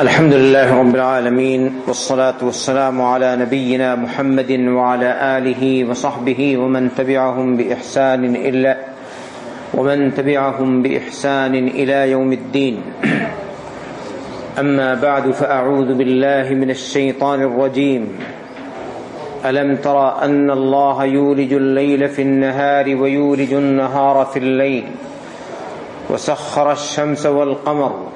الحمد لله رب العالمين والصلاة والسلام على نبينا محمد وعلى آله وصحبه ومن تبعهم بإحسان إلا ومن تبعهم بإحسان إلى يوم الدين. أما بعد فأعوذ بالله من الشيطان الرجيم. ألم ترى أن الله يولج الليل في النهار ويولج النهار في الليل وسخر الشمس والقمر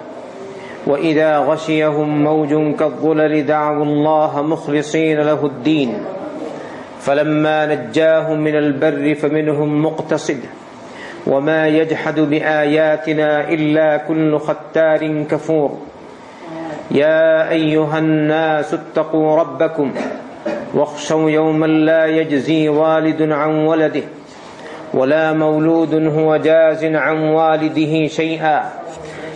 وإذا غشيهم موج كالظلل دعوا الله مخلصين له الدين. فلما نجاهم من البر فمنهم مقتصد. وما يجحد بآياتنا إلا كل ختار كفور. يا أيها الناس اتقوا ربكم واخشوا يوما لا يجزي والد عن ولده ولا مولود هو جاز عن والده شيئا.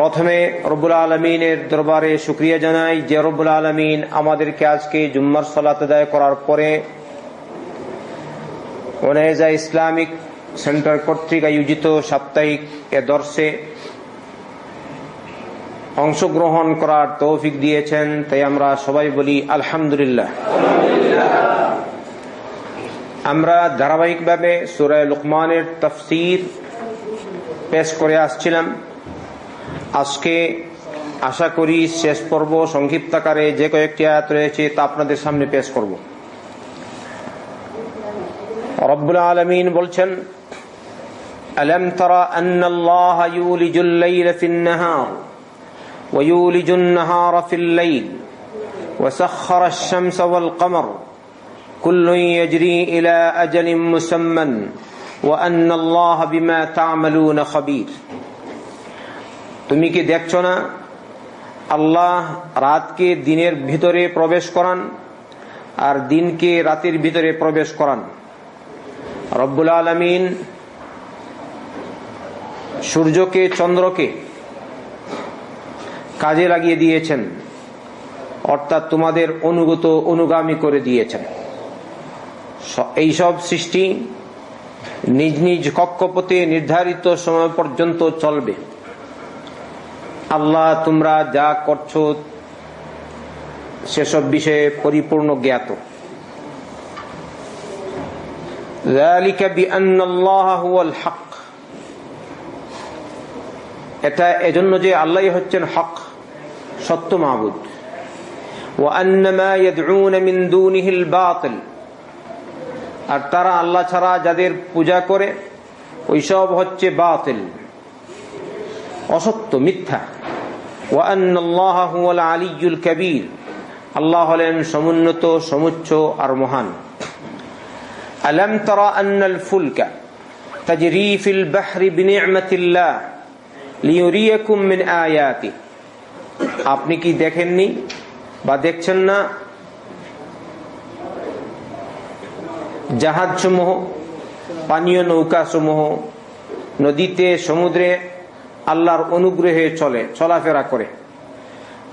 প্রথমে রব্বুল আলমিনের দরবারে শুক্রিয়া জানাই যে রব্বুল আলমিন আমাদেরকে আজকে জুম্মার সালাত আদায় করার পরে ওনেজা ইসলামিক সেন্টার কর্তৃক আয়োজিত সাপ্তাহিক এ দর্শে অংশগ্রহণ করার তৌফিক দিয়েছেন, তাই আমরা সবাই বলি আলহামদুলিল্লাহ। আমরা ধারাবাহিকভাবে সুরায় লুকমানের তফসির পেশ করে আসছিলাম। আজকে আশা করি শেষ পর্ব সংক্ষিপ্তাকারে যে কয়েকটি আয়াত রয়েছে তা আপনাদের সামনে পেশ করব রব্বুল আলমিন বলছেন ألم تر أن الله يولج الليل في النهار ويولج النهار في الليل وسخر الشمس والقمر كل يجري إلى أجل مسمى وأن الله بما تعملون خبير তুমি কি দেখছ না? আল্লাহ রাতকে দিনের ভিতরে প্রবেশ করান আর দিনকে রাতের ভিতরে প্রবেশ করান। রব্বুল আলমিন সূর্যকে, চন্দ্রকে কাজে লাগিয়ে দিয়েছেন, অর্থাৎ তোমাদের অনুগত, অনুগামী করে দিয়েছেন। এইসব সৃষ্টি নিজ নিজ কক্ষপথে নির্ধারিত সময় পর্যন্ত চলবে। আল্লাহ, তোমরা যা করছ, সেসব বিষয়ে পরিপূর্ণ জ্ঞাত। এটা এজন্য যে আল্লাহ হচ্ছেন হক, সত্য মাহবুদ আর তারা আল্লাহ ছাড়া যাদের পূজা করে ওইসব হচ্ছে বাতিল। অসত্য, মিথ্যা। ওয়ান আল্লাহ হুয়াল আলিউল আল্লাহ হলেন সমুন্নত, সমুচ্চ আর মহান। আলম তরা আন্নাল ফুলকা তাজরি ফিল বাহরি বিনিয়ামতিল্লাহ লিউরিয়াকুম মিন আয়াতি আপনি কি দেখেননি বা দেখছেন না? জাহাজসমূহ, পানীয় নৌকা সমূহ নদীতে, সমুদ্রে আল্লাহর অনুগ্রহে চলে, চলাফেরা করে।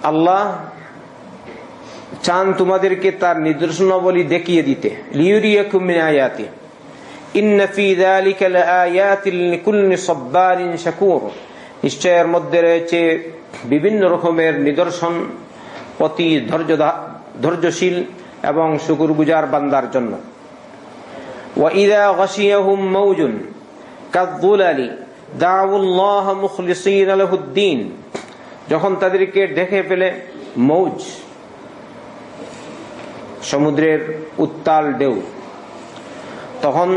আল্লাহ চান তোমাদেরকে তার নিদর্শনাবলী দেখিয়ে দিতে। লিউরিয়াকুমিনায়াতি নিশ্চয়ের মধ্যে রয়েছে বিভিন্ন রকমের নিদর্শন, অতি ধৈর্য ধৈর্যশীল এবং শুকুর গুজার বান্দার জন্য। ওয়াইদা গসিয়াহুম মৌজুন কাদ্দুলালি। দাউল্লাহ যখন তাদেরকে দেখে ফেলে মৌজ, সমুদ্রের উত্তাল ঢেউ, তখন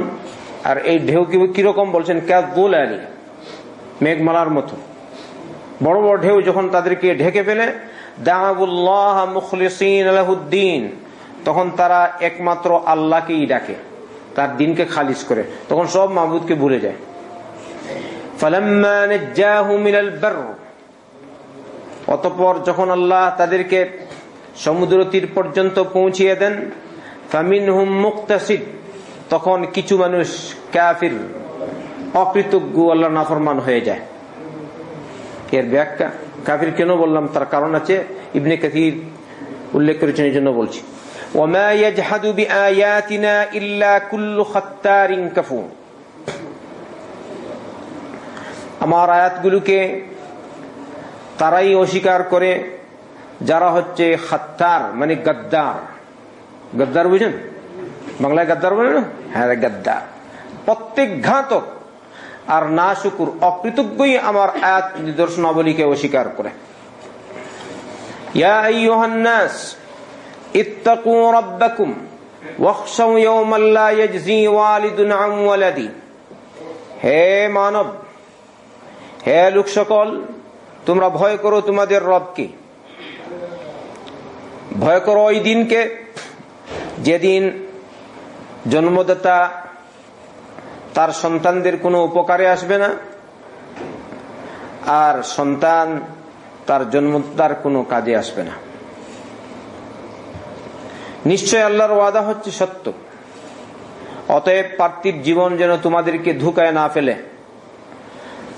আর এই ঢেউ কীরকম বলছেন? ক্যাদুল আলী মেঘমালার মতো। বড় বড় ঢেউ যখন তাদেরকে ঢেকে ফেলে তখন তারা একমাত্র আল্লাহকেই ডাকে, তার দিনকে খালিজ করে। তখন সব মাহবুদকে ভুলে যায়। অতপর যখন আল্লাহ তাদেরকে সমুদ্র তীর পর্যন্ত পৌঁছিয়ে দেন ফামিন হুম মুক্তাসিদ, তখন কিছু মানুষ কাফির, অকৃতজ্ঞ আল্লাহ নাফরমান হয়ে যায়। এর ব্যাখ্যা কাফির কেন বললাম? তার কারণ আছে, ইবনে কাসির উল্লেখ করেছেন, এই জন্য বলছি। ওমা ইয়াজহাদু বিআয়াতিনা ইল্লা কুল্লু খাত্তারিন কাফুর আমার আয়াতগুলোকে তারাই অস্বীকার করে, যারা হচ্ছে খাত্তার মানে গদ্দার। গদ্দার বুঝেন? বাংলায় গাদ্দার বলে না? হ্যাঁ গাদ্দার। প্রত্যেক ঘাতক আর না শুকুর অকৃতজ্ঞই আমার আয়াত নিদর্শনাবলীকে অস্বীকার করে। হে মানব হে লোক সকল, তোমরা ভয় করো তোমাদের রবকে। ভয় করো ওই দিনকে যেদিন জন্মদাতা তার সন্তানদের কোনো উপকারে আসবে না, আর সন্তান তার জন্মদাতার কোনো কাজে আসবে না। নিশ্চয় আল্লাহর ওয়াদা হচ্ছে সত্য। অতএব পার্থিব জীবন যেন তোমাদেরকে ধুকায় না ফেলে।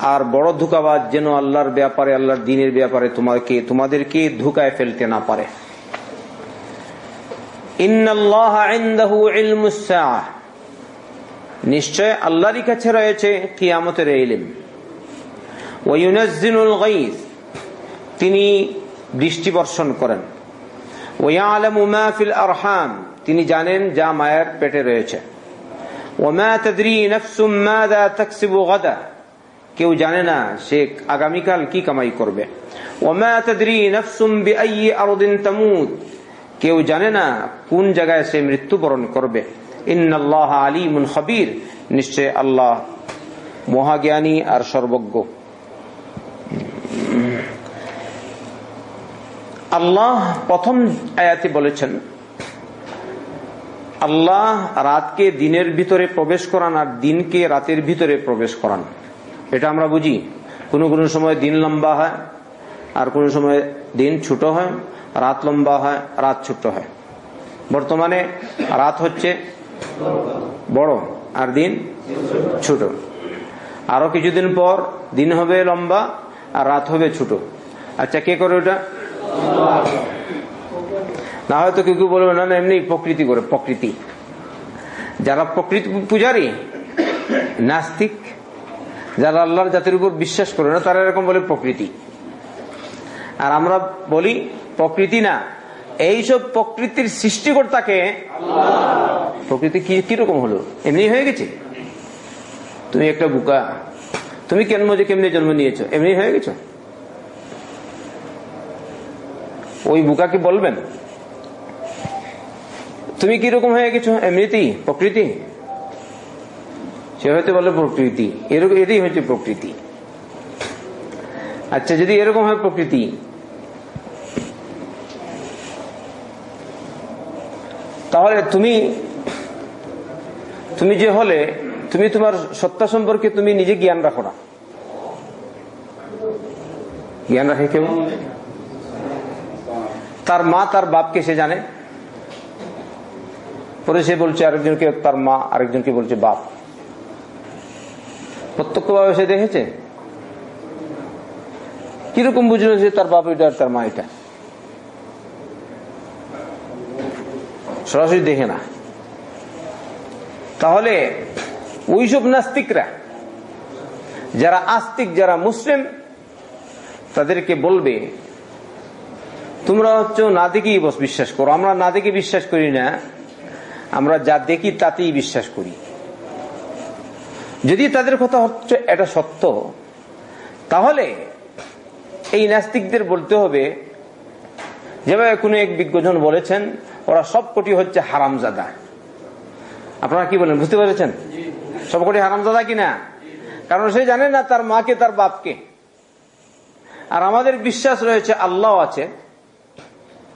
আর বড় ধুকাবাজ যেন আল্লাহর ব্যাপারে, আল্লাহর দিনের ব্যাপারে তোমাকে, তোমাদেরকে ধুকায় ফেলতে না পারে। নিশ্চয় আল্লাহরই কাছে রয়েছে কিয়ামতের ইলিম। তিনি বৃষ্টি বর্ষণ করেন। আরহাম। তিনি জানেন যা মায়ের পেটে রয়েছে। কেউ জানে না সে আগামীকাল কি কামাই করবে। কেউ জানে না কোন জায়গায় সে মৃত্যুবরণ করবে। ইন্নআল্লাহ আলিমুন খবির। নিশ্চয় আল্লাহ মহাজ্ঞানী আর সর্বজ্ঞ। আল্লাহ প্রথম আয়াতে বলেছেন, আল্লাহ রাতকে দিনের ভিতরে প্রবেশ করান আর দিনকে রাতের ভিতরে প্রবেশ করান। এটা আমরা বুঝি। কোনো কোনো সময় দিন লম্বা হয়, আর কোনো সময় দিন ছোট হয়, রাত লম্বা হয়, রাত ছোট হয়। বর্তমানে রাত হচ্ছে বড় আর দিন ছোট। আরও কিছুদিন পর দিন হবে লম্বা আর রাত হবে ছোট। আচ্ছা কে করে ওটা? না হয়তো কেউ কেউ বলবে না, এমনি প্রকৃতি করে, প্রকৃতি। যারা প্রকৃতি পূজারী, নাস্তিক যারা আল্লাহর জাতির উপর বিশ্বাস করে না, তারা এরকম বলে প্রকৃতি। আর আমরা বলি, প্রকৃতি না। এইসব প্রকৃতির সৃষ্টিকর্তাকে প্রকৃতি কি, কীরকম হলো? এমনি হয়ে গেছে? তুমি একটা বুকা। তুমি কেন যে কেমনি জন্ম নিয়েছ? এমনি হয়ে গেছ? ওই বুকাকে বলবেন? তুমি কীরকম হয়ে গেছো? এমনিতেই প্রকৃতি? সে হয়তো বলে প্রকৃতি। এরকম এটাই হচ্ছে প্রকৃতি। আচ্ছা যদি এরকম হয় প্রকৃতি। তাহলে তুমি তুমি যে হলে, তুমি তোমার সত্তা সম্পর্কে তুমি নিজে জ্ঞান রাখো না। জ্ঞান রাখে কেউ? তার মা, তার বাপকে সে জানে। পরে সে বলছে আরেকজনকে, তার মা আরেকজনকে বলছে বাপ। প্রত্যক্ষভাবে সে দেখেছে? কীরকম বুঝলো যে তার বাপ এটা তার মা এটা? সরাসরি দেখে না। তাহলে ওইসব নাস্তিকরা, যারা আস্তিক, যারা মুসলিম, তাদেরকে বলবে, তোমরা হচ্ছে না দেখেই বস, বিশ্বাস করো। আমরা না দেখে বিশ্বাস করি না। আমরা যা দেখি তাতেই বিশ্বাস করি। যদি তাদের কথা হচ্ছে এটা সত্য, তাহলে এই নাস্তিকদের বলতে হবে, যেভাবে কোনো এক বিজ্ঞজন বলেছেন, ওরা সব কোটি হচ্ছে হারামজাদা। আপনারা কি বলেন, বুঝতে পেরেছেন? সব কোটি হারামজাদা কিনা? কারণ সে জানে না তার মাকে, তার বাপকে। আর আমাদের বিশ্বাস রয়েছে আল্লাহ আছে।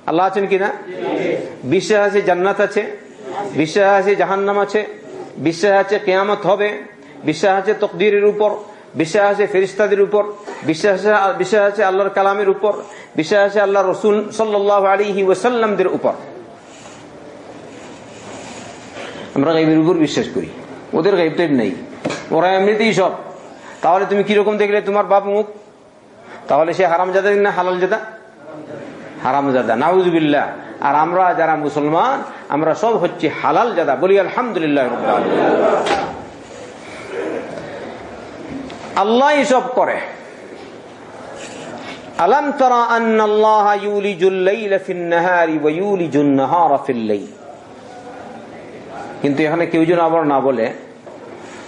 আল্লাহ আছেন কিনা? বিশ্বাস আছে জান্নাত আছে, বিশ্বাস আছে জাহান্নাম আছে, বিশ্বাস আছে কেয়ামত হবে। বিশ্বাস আছে তকদিরের উপর, বিশ্বাস আছে ফেরিস্তাদের উপর, বিশ্বাস বিশ্বাস আছে আল্লাহর কালামের উপর, বিশ্বাস আছে আল্লাহ রসুল সাল্লাহ আলী ওসাল্লামদের উপর। আমরা গাইবের উপর বিশ্বাস করি। ওদের গাইব টাইব নেই ওরা এমনিতেই সব তাহলে তুমি কীরকম দেখলে তোমার বাপ মুখ তাহলে সে হারাম জাদা না হালাল জাদা হারাম জাদা নাউজবিল্লা আর আমরা যারা মুসলমান, আমরা সব হচ্ছে হালাল জাদা বলি আলহামদুলিল্লাহ আল্লাহ সব করে। আলম তারা আন আল্লাহ ইউলিজুল লাইলা ফিন নাহারি ওয়া ইউলিজুন নাহারা ফিল লাইল। কিন্তু এখানে কেউ যেন আবার না বলে,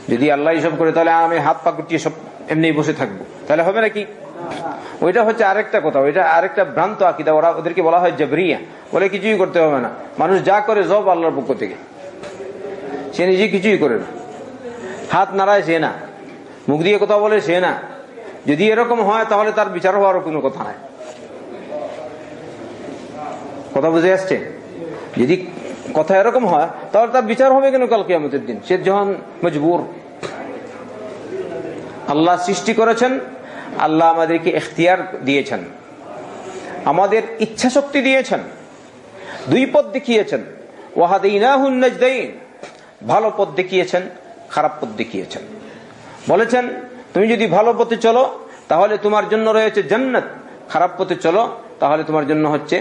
যদি আল্লাহ সব করে, তাহলে আমি হাত পা গুটিয়ে সব এমনি বসে থাকব। তাহলে হবে নাকি? ওইটা হচ্ছে আরেকটা কথা, ওইটা আরেকটা ভ্রান্ত আকিদা। ওরা ওদেরকে বলা হয় জবরিয়া। বলে কিছুই করতে হবে না। মানুষ যা করে জব আল্লাহর পক্ষ থেকে। সে নিজে কিছুই করে না। হাত নাড়ায় সে না। মুখ দিয়ে কথা বলে সে না। যদি এরকম হয়, তাহলে তার বিচার হওয়ার কোনো কথা নাই। কথা বুঝে আসছে? যদি কথা এরকম হয়, তাহলে তার বিচার হবে কেন কালকে আমাদের দিন? সে যখন মজবুর। আল্লাহ সৃষ্টি করেছেন, আল্লাহ আমাদেরকে এখতিয়ার দিয়েছেন। আমাদের ইচ্ছা শক্তি দিয়েছেন। দুই পথ দেখিয়েছেন। ওয়াহাদিন ভালো পথ দেখিয়েছেন, খারাপ পথ দেখিয়েছেন। বলেছেন, তুমি যদি ভালো পথে চলো, তাহলে তোমার জন্য রয়েছে জান্নাত। খারাপ পথে চলো, তাহলে তোমার জন্য হচ্ছে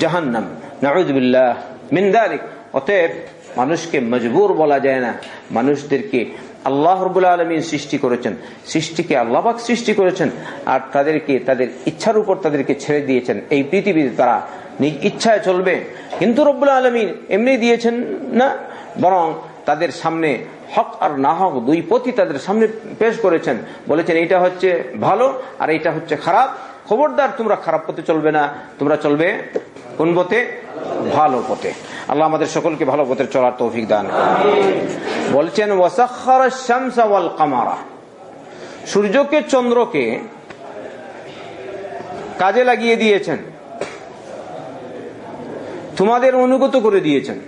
জাহান্নাম। নাউজবিল্লাহ মিন্দারিক অতএব মানুষকে মজবুর বলা যায় না। মানুষদেরকে আল্লাহ রবুল্লা আলমিন সৃষ্টি করেছেন। সৃষ্টিকে আল্লাহবাক সৃষ্টি করেছেন আর তাদেরকে, তাদের ইচ্ছার উপর তাদেরকে ছেড়ে দিয়েছেন। এই পৃথিবীতে তারা নিজ ইচ্ছায় চলবে। কিন্তু রব্বুল্লা আলমিন এমনি দিয়েছেন না, বরং তাদের সামনে হক আর না হক দুই পথই তাদের সামনে পেশ করেছেন। বলেছেন, এইটা হচ্ছে ভালো আর এটা হচ্ছে খারাপ। খবরদার, তোমরা খারাপ পথে চলবে না। তোমরা চলবে কোন পথে? ভালো পথে। আল্লাহ আমাদের সকলকে ভালো পথে চলার তৌফিক দান বলছেন কামারা। সূর্যকে চন্দ্রকে কাজে লাগিয়ে দিয়েছেন। তোমাদের অনুগত করে দিয়েছেন।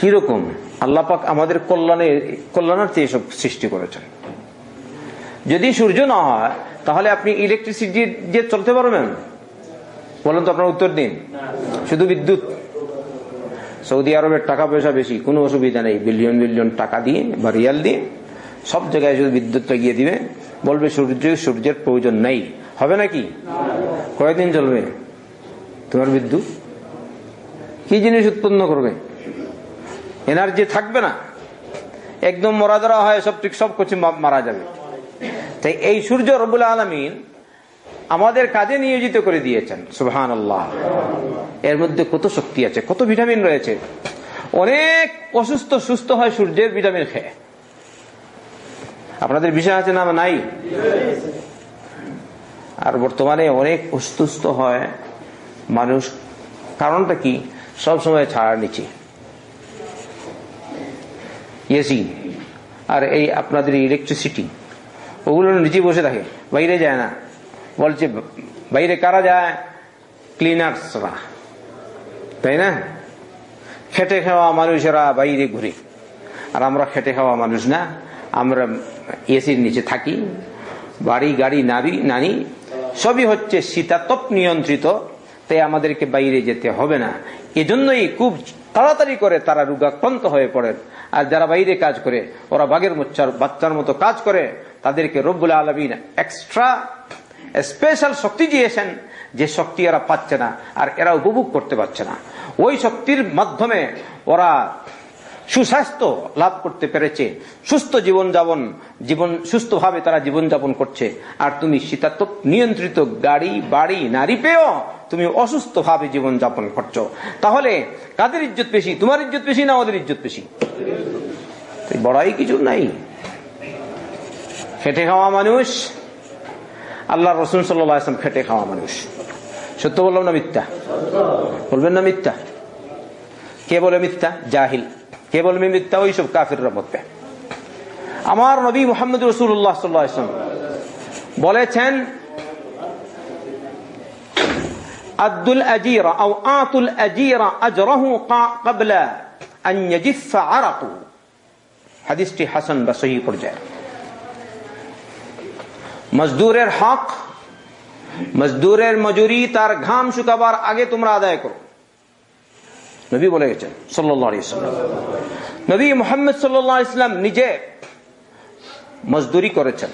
কীরকম? আল্লাহ পাক আমাদের কল্যাণে, কল্যাণার্থে এসব সৃষ্টি করেছেন। যদি সূর্য না হয়, তাহলে আপনি ইলেকট্রিসিটি দিয়ে চলতে পারবেন? বলেন তো আপনার উত্তর দিন। শুধু বিদ্যুৎ। সৌদি আরবের টাকা পয়সা বেশি, কোনো অসুবিধা নেই। বিলিয়ন বিলিয়ন টাকা দিয়ে বা রিয়াল দিয়ে সব জায়গায় শুধু বিদ্যুৎটা গিয়ে দিবে। বলবে সূর্য, সূর্যের প্রয়োজন নেই। হবে নাকি কয়েকদিন চলবে? তোমার বিদ্যুৎ? কি জিনিস উৎপন্ন করবে? এনার্জি থাকবে না। একদম মরা ধরা হয়, সব ঠিক, সব কিছু মারা যাবে। তাই এই সূর্য রবুল আলমিন আমাদের কাজে নিয়োজিত করে দিয়েছেন সুহান এর মধ্যে কত শক্তি আছে, কত ভিটামিন রয়েছে। অনেক অসুস্থ, সুস্থ হয় সূর্যের ভিটামিন খেয়ে। আপনাদের বিষয় আছে না নাই? আর বর্তমানে অনেক অসুস্থ হয়, মানুষ কারণটা কি? সব সময় ছাড়া নিচে এসি আর এই আপনাদের ইলেকট্রিসিটি ওগুলো নিচে বসে থাকে। বাইরে যায় না। বলছে, বাইরে কারা যায়? ক্লিনার্সরা। তাই না? খেটে খাওয়া মানুষেরা বাইরে ঘুরে। আর আমরা খেটে খাওয়া মানুষ না। আমরা এসির নিচে থাকি। বাড়ি, গাড়ি নাবি নানি, সবই হচ্ছে শীতাতপ নিয়ন্ত্রিত। তাই আমাদেরকে বাইরে যেতে হবে না। এজন্যই খুব তাড়াতাড়ি করে তারা রোগাক্রান্ত হয়ে পড়েন। আর যারা বাইরে কাজ করে, ওরা বাঘের মোচ্চার বাচ্চার মতো কাজ করে, তাদেরকে রব্বুল আলমিন এক্সট্রা স্পেশাল শক্তি দিয়েছেন, যে শক্তি এরা পাচ্ছে না আর এরা উপভোগ করতে পারছে না। ওই শক্তির মাধ্যমে ওরা সুস্বাস্থ্য লাভ করতে পেরেছে। সুস্থ জীবন যাপন জীবন, সুস্থভাবে তারা জীবন যাপন করছে। আর তুমি শীতাতপ নিয়ন্ত্রিত গাড়ি, বাড়ি, নারী পেয়েও তুমি অসুস্থ ভাবে জীবন যাপন করছ। তাহলে কাদের ইজ্জত বেশি? তোমার ইজ্জত বেশি না আমাদের ইজ্জত বেশি? বড়াই কিছু নাই। খেটে খাওয়া মানুষ। আল্লাহ রসুন সাল্লাম খেটে খাওয়া মানুষ। সত্য বললাম না মিথ্যা? বলবেন না মিথ্যা? কে বলে মিথ্যা? জাহিল। কে বলবে মিথ্যা ওইসব কাফিররা মধ্যে আমার নবী মোহাম্মদ রসুল্লাহ সাল্লাম বলেছেন আব্দুল আজিরা আও আতুল আজিরা আজরাহু ক্বাবলা আন ইয়াজিফা আরাকু। হাদিসটি হাসান বা সহি পর্যায়ে। মজদুরের হক, মজদুরের মজুরি তার ঘাম শুকাবার আগে তোমরা আদায় করো। নবী বলে গেছেন সাল্লাম। নবী মোহাম্মদ সাল্লাহ ইসলাম নিজে মজদুরি করেছেন।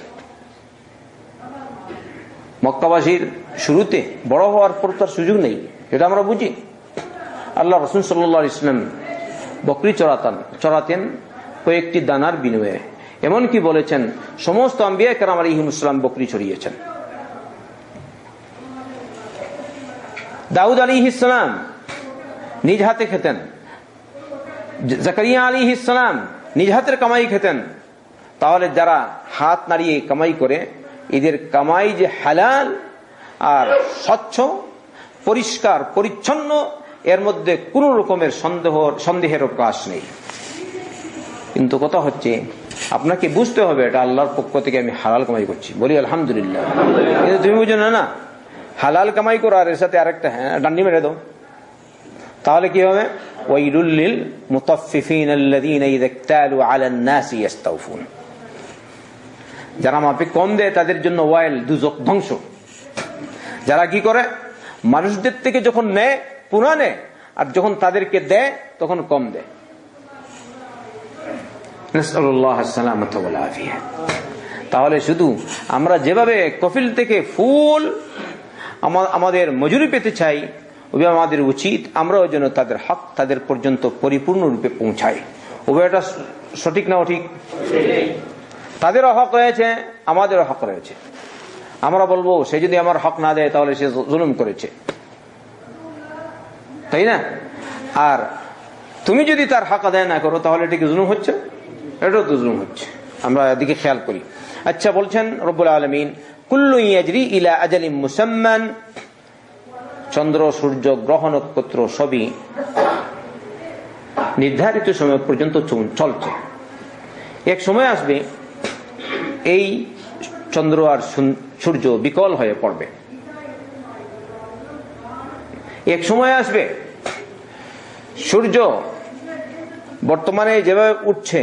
মক্কাবাসীর শুরুতে বড় হওয়ার পর তার সুযোগ নেই, এটা আমরা বুঝি। আল্লাহ রসুন সাল্লাহ ইসলাম বকরি চড়াতেন চড়াতেন কয়েকটি দানার বিনিময়ে। এমনকি বলেছেন, সমস্ত আম্বিয়া কেরাম আলিহিম ইসলাম বকরি ছড়িয়েছেন দাউদ আলী ইসলাম নিজ হাতে খেতেন। জাকারিয়া আলী ইসলাম নিজ হাতের কামাই খেতেন। তাহলে যারা হাত নাড়িয়ে কামাই করে, এদের কামাই যে হালাল আর স্বচ্ছ, পরিষ্কার, পরিচ্ছন্ন, এর মধ্যে কোন রকমের সন্দেহ সন্দেহের অবকাশ নেই। কিন্তু কথা হচ্ছে, আপনাকে বুঝতে হবে এটা আল্লাহর পক্ষ থেকে আমি হালাল কামাই করছি। বলি, আলহামদুলিল্লাহ। কিন্তু তুমি বুঝো না না। হালাল কামাই করো আর এর সাথে আরেকটা হ্যাঁ ডান্ডি মেরে দাও। তাহলে কি হবে? ওয়াইলুল্লিল মুতাফফিফিন আল্লাযীনা ইযা ইক্তালু আলান নাসি ইস্তাউফুন যারা মাপে কম দেয়, তাদের জন্য ওয়াইল দুজক ধ্বংস। যারা কি করে? মানুষদের থেকে যখন নেয় পুরা নেয়, আর যখন তাদেরকে দেয়, তখন কম দেয়। তাহলে শুধু আমরা যেভাবে কফিল থেকে ফুল আমাদের মজুরি পেতে চাই ওভাবে আমাদের উচিত আমরাও যেন তাদের হক তাদের পর্যন্ত পরিপূর্ণরূপে পৌঁছাই। উভয়টা সঠিক না ঠিক তাদেরও হক রয়েছে, আমাদেরও হক রয়েছে। আমরা বলব, সে যদি আমার হক না দেয়, তাহলে সে জুলুম করেছে। তাই না? আর তুমি যদি তার হক আদায় না করো, তাহলে এটা কি জুলুম হচ্ছে? এটাও তো জুলুম হচ্ছে। আমরা এদিকে খেয়াল করি। আচ্ছা বলছেন রব্বুল আলমিন, কুল্লু ইয়াজরি ইলা আজালিম মুসাম্মান চন্দ্র, সূর্য, গ্রহ, নক্ষত্র সবই নির্ধারিত সময় পর্যন্ত চলছে। এক সময় আসবে, এই চন্দ্র আর সূর্য বিকল হয়ে পড়বে। এক সময় আসবে, সূর্য বর্তমানে যেভাবে উঠছে,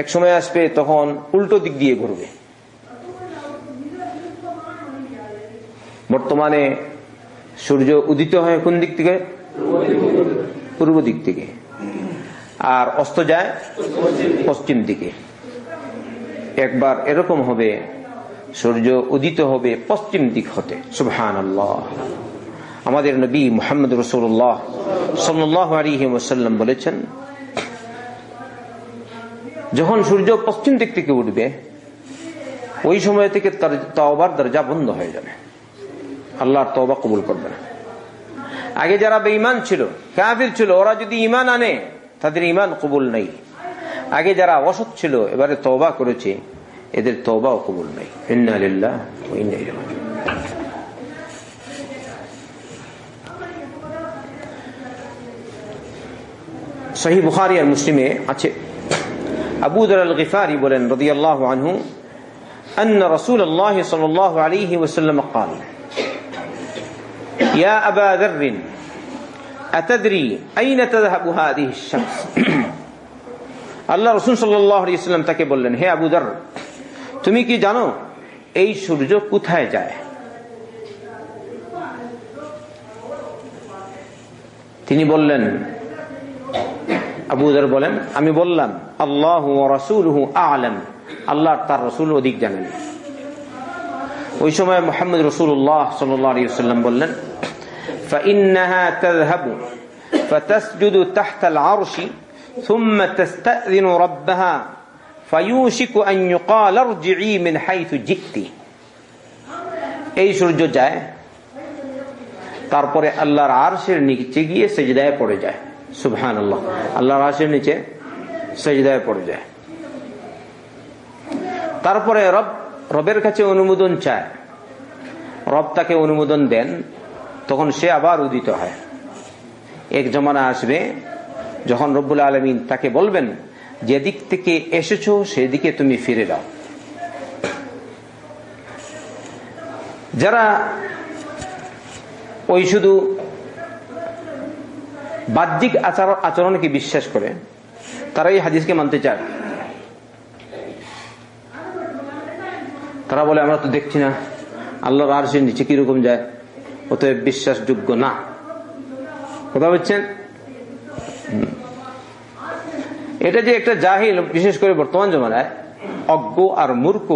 এক সময় আসবে তখন উল্টো দিক দিয়ে ঘুরবে। বর্তমানে সূর্য উদিত হয় কোন দিক থেকে? পূর্ব দিক থেকে। আর অস্ত যায় পশ্চিম দিকে। একবার এরকম হবে, সূর্য উদিত হবে পশ্চিম দিক হতে। আল্লাহ আমাদের নবী মোহাম্মদ রসুল্লাহ সাল্লাহ আলিহাসাল্লাম বলেছেন, যখন সূর্য পশ্চিম দিক থেকে উঠবে, ওই সময় থেকে তার তওবার দরজা বন্ধ হয়ে যাবে। আল্লাহর তওবা কবুল করবে না আগে যারা বেঈমান ছিল কাফির ছিল ওরা যদি ইমান আনে তাদের ইমান কবুল নেই আগে যারা অসৎ ছিল এবারে তওবা করেছে এদের তওবাও কবুল নেই ইন্নালিল্লাহ ওয়া ইন্না ইলাইহি রাজিউন সহি বুখারী আর মুসলিমে আছে আবু দর আল গিফারি বলেন রাদিয়াল্লাহু আনহু أن رسول الله صلى الله عليه وسلم قال আল্লাহ তাকে বললেন, হে আবু তুমি কি জানো এই সূর্য কোথায় যায়? তিনি বললেন আবুদার বলেন, আমি বললাম, আল্লাহ রসুল আলম, আল্লাহ তার রসুল অধিক জানেন। ওই সময় মোহাম্মদ রসুল্লাহ সাল্লাম বললেন فإنها تذهب فتسجد تحت العرش ثم تستأذن ربها فيوشك أن يقال ارجعي من حيث جئت এই সূর্য যায় তারপরে আল্লাহর আরশের নিচে গিয়ে সেজদায় পড়ে যায় সুবহান আল্লাহ আল্লাহর আরশের নিচে সেজদায় পড়ে যায় তারপরে রব রবের কাছে অনুমোদন চায়, রব তাকে অনুমোদন দেন, তখন সে আবার উদিত হয়। এক জমানা আসবে, যখন রব্বুল আলমিন তাকে বলবেন, যেদিক থেকে এসেছ, সেদিকে তুমি ফিরে যাও যারা ওই শুধু বাহ্যিক আচরণ আচরণকে বিশ্বাস করে তারা এই হাদিসকে মানতে চায়। তারা বলে, আমরা তো দেখছি না। আল্লাহর আর নিচে কীরকম যায়? অতএব বিশ্বাসযোগ্য না। কথা বলছেন এটা যে একটা জাহিল, বিশেষ করে বর্তমান জমানায়, অজ্ঞ আর মূর্খ,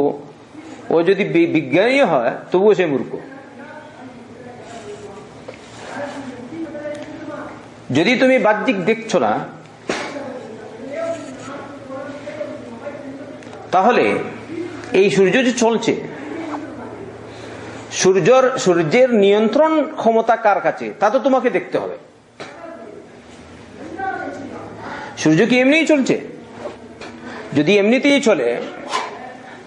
ও যদি বিজ্ঞানী হয়, তবুও সে মূর্খ। যদি তুমি বাহ্যিক দেখছ না, তাহলে এই সূর্য যে চলছে, সূর্যর, সূর্যের নিয়ন্ত্রণ ক্ষমতা কার কাছে? তা তো তোমাকে দেখতে হবে। সূর্য কি এমনিই চলছে? যদি এমনিতেই চলে,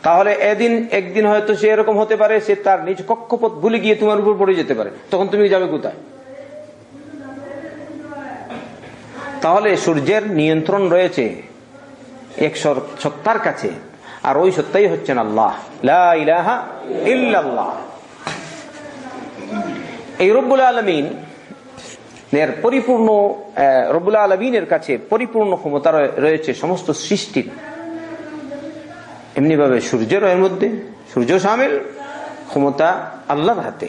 তাহলে এদিন, একদিন হয়তো সে এরকম হতে পারে, সে তার নিজ কক্ষপথ ভুলে গিয়ে তোমার উপর পড়ে যেতে পারে। তখন তুমি যাবে কোথায়? তাহলে সূর্যের নিয়ন্ত্রণ রয়েছে, এক সত্তার কাছে। আর ওই সত্তাই হচ্ছেন আল্লাহ। ইলাহা এই রব্বুল আলমিন পরিপূর্ণ রব্বুল আলমিনের কাছে পরিপূর্ণ ক্ষমতা রয়েছে সমস্ত সৃষ্টির। এমনি ভাবে সূর্যের এর মধ্যে, সূর্য সামিল, ক্ষমতা আল্লাহর হাতে।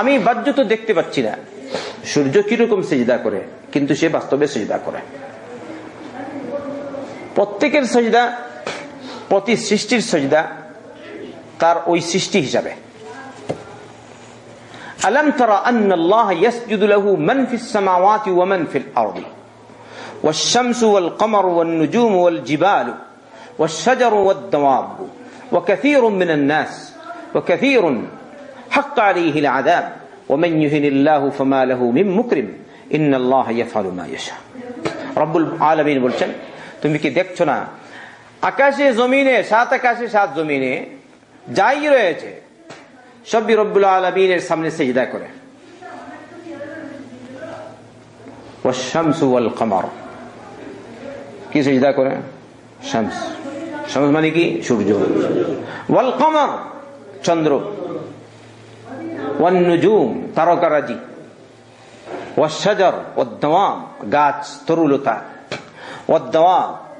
আমি বাহ্য তো দেখতে পাচ্ছি না। সূর্য কীরকম সেজদা করে, কিন্তু সে বাস্তবে সেজদা করে। প্রত্যেকের সজদা প্রতি সৃষ্টির সজদা তার ওই সৃষ্টি হিসাবে ألم تر أن الله يسجد له من في السماوات ومن في الأرض والشمس والقمر والنجوم والجبال والشجر والدواب وكثير من الناس وكثير حق عليه العذاب ومن يهن الله فما له من مكرم إن الله يفعل ما يشاء رب العالمين বলছেন তুমি কি দেখছ না? আকাশে জমিনে, সাত আকাশে সাত জমিনে যাই রয়েছে, সবই রব্বুল আলমিনের সামনে সেজদা করে। কি সেজদা করে? শামস। শামস মানে কি? সূর্য। চন্দ্র। তারকারাজি। গাছ, তরুলতা।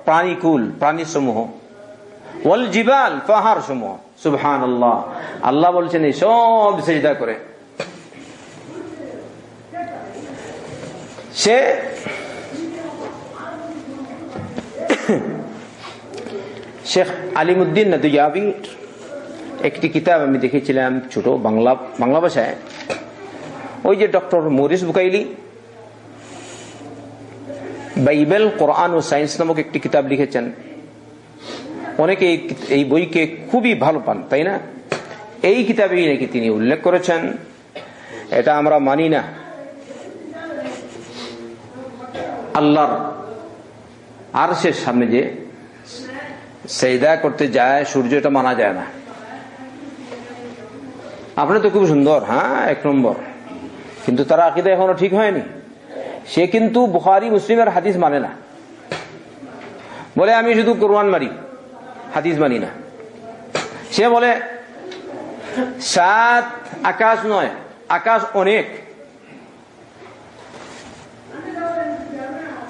প্রাণীকুল প্রাণী সমূহ ওয়াল জিবাল পাহাড় সমূহ সুবহান আল্লাহ আল্লাহ বলছেন, এই সব সেজদা করে। সে শেখ আলিমুদ্দিন নদুয়াবি একটি কিতাব আমি দেখেছিলাম ছোট বাংলা বাংলা ভাষায়। ওই যে doctor Maurice Bucaille Bible, Quran ও সায়েন্স নামক একটি কিতাব লিখেছেন। অনেকে এই বইকে খুবই ভালো পান, তাই না? এই কিতাবেই নাকি তিনি উল্লেখ করেছেন। এটা আমরা মানি না। আল্লাহর আর সে সামনে যে সেইদা করতে যায়, সূর্যটা মানা যায় না। আপনার তো খুব সুন্দর হ্যাঁ? এক নম্বর। কিন্তু তারা আকিদা এখনও ঠিক হয়নি। সে কিন্তু বুখারি, মুসলিমের হাদিস মানে না। বলে, আমি শুধু কোরআন মারি হাদিস মানি না। সে বলে, সাত আকাশ নয়, আকাশ অনেক।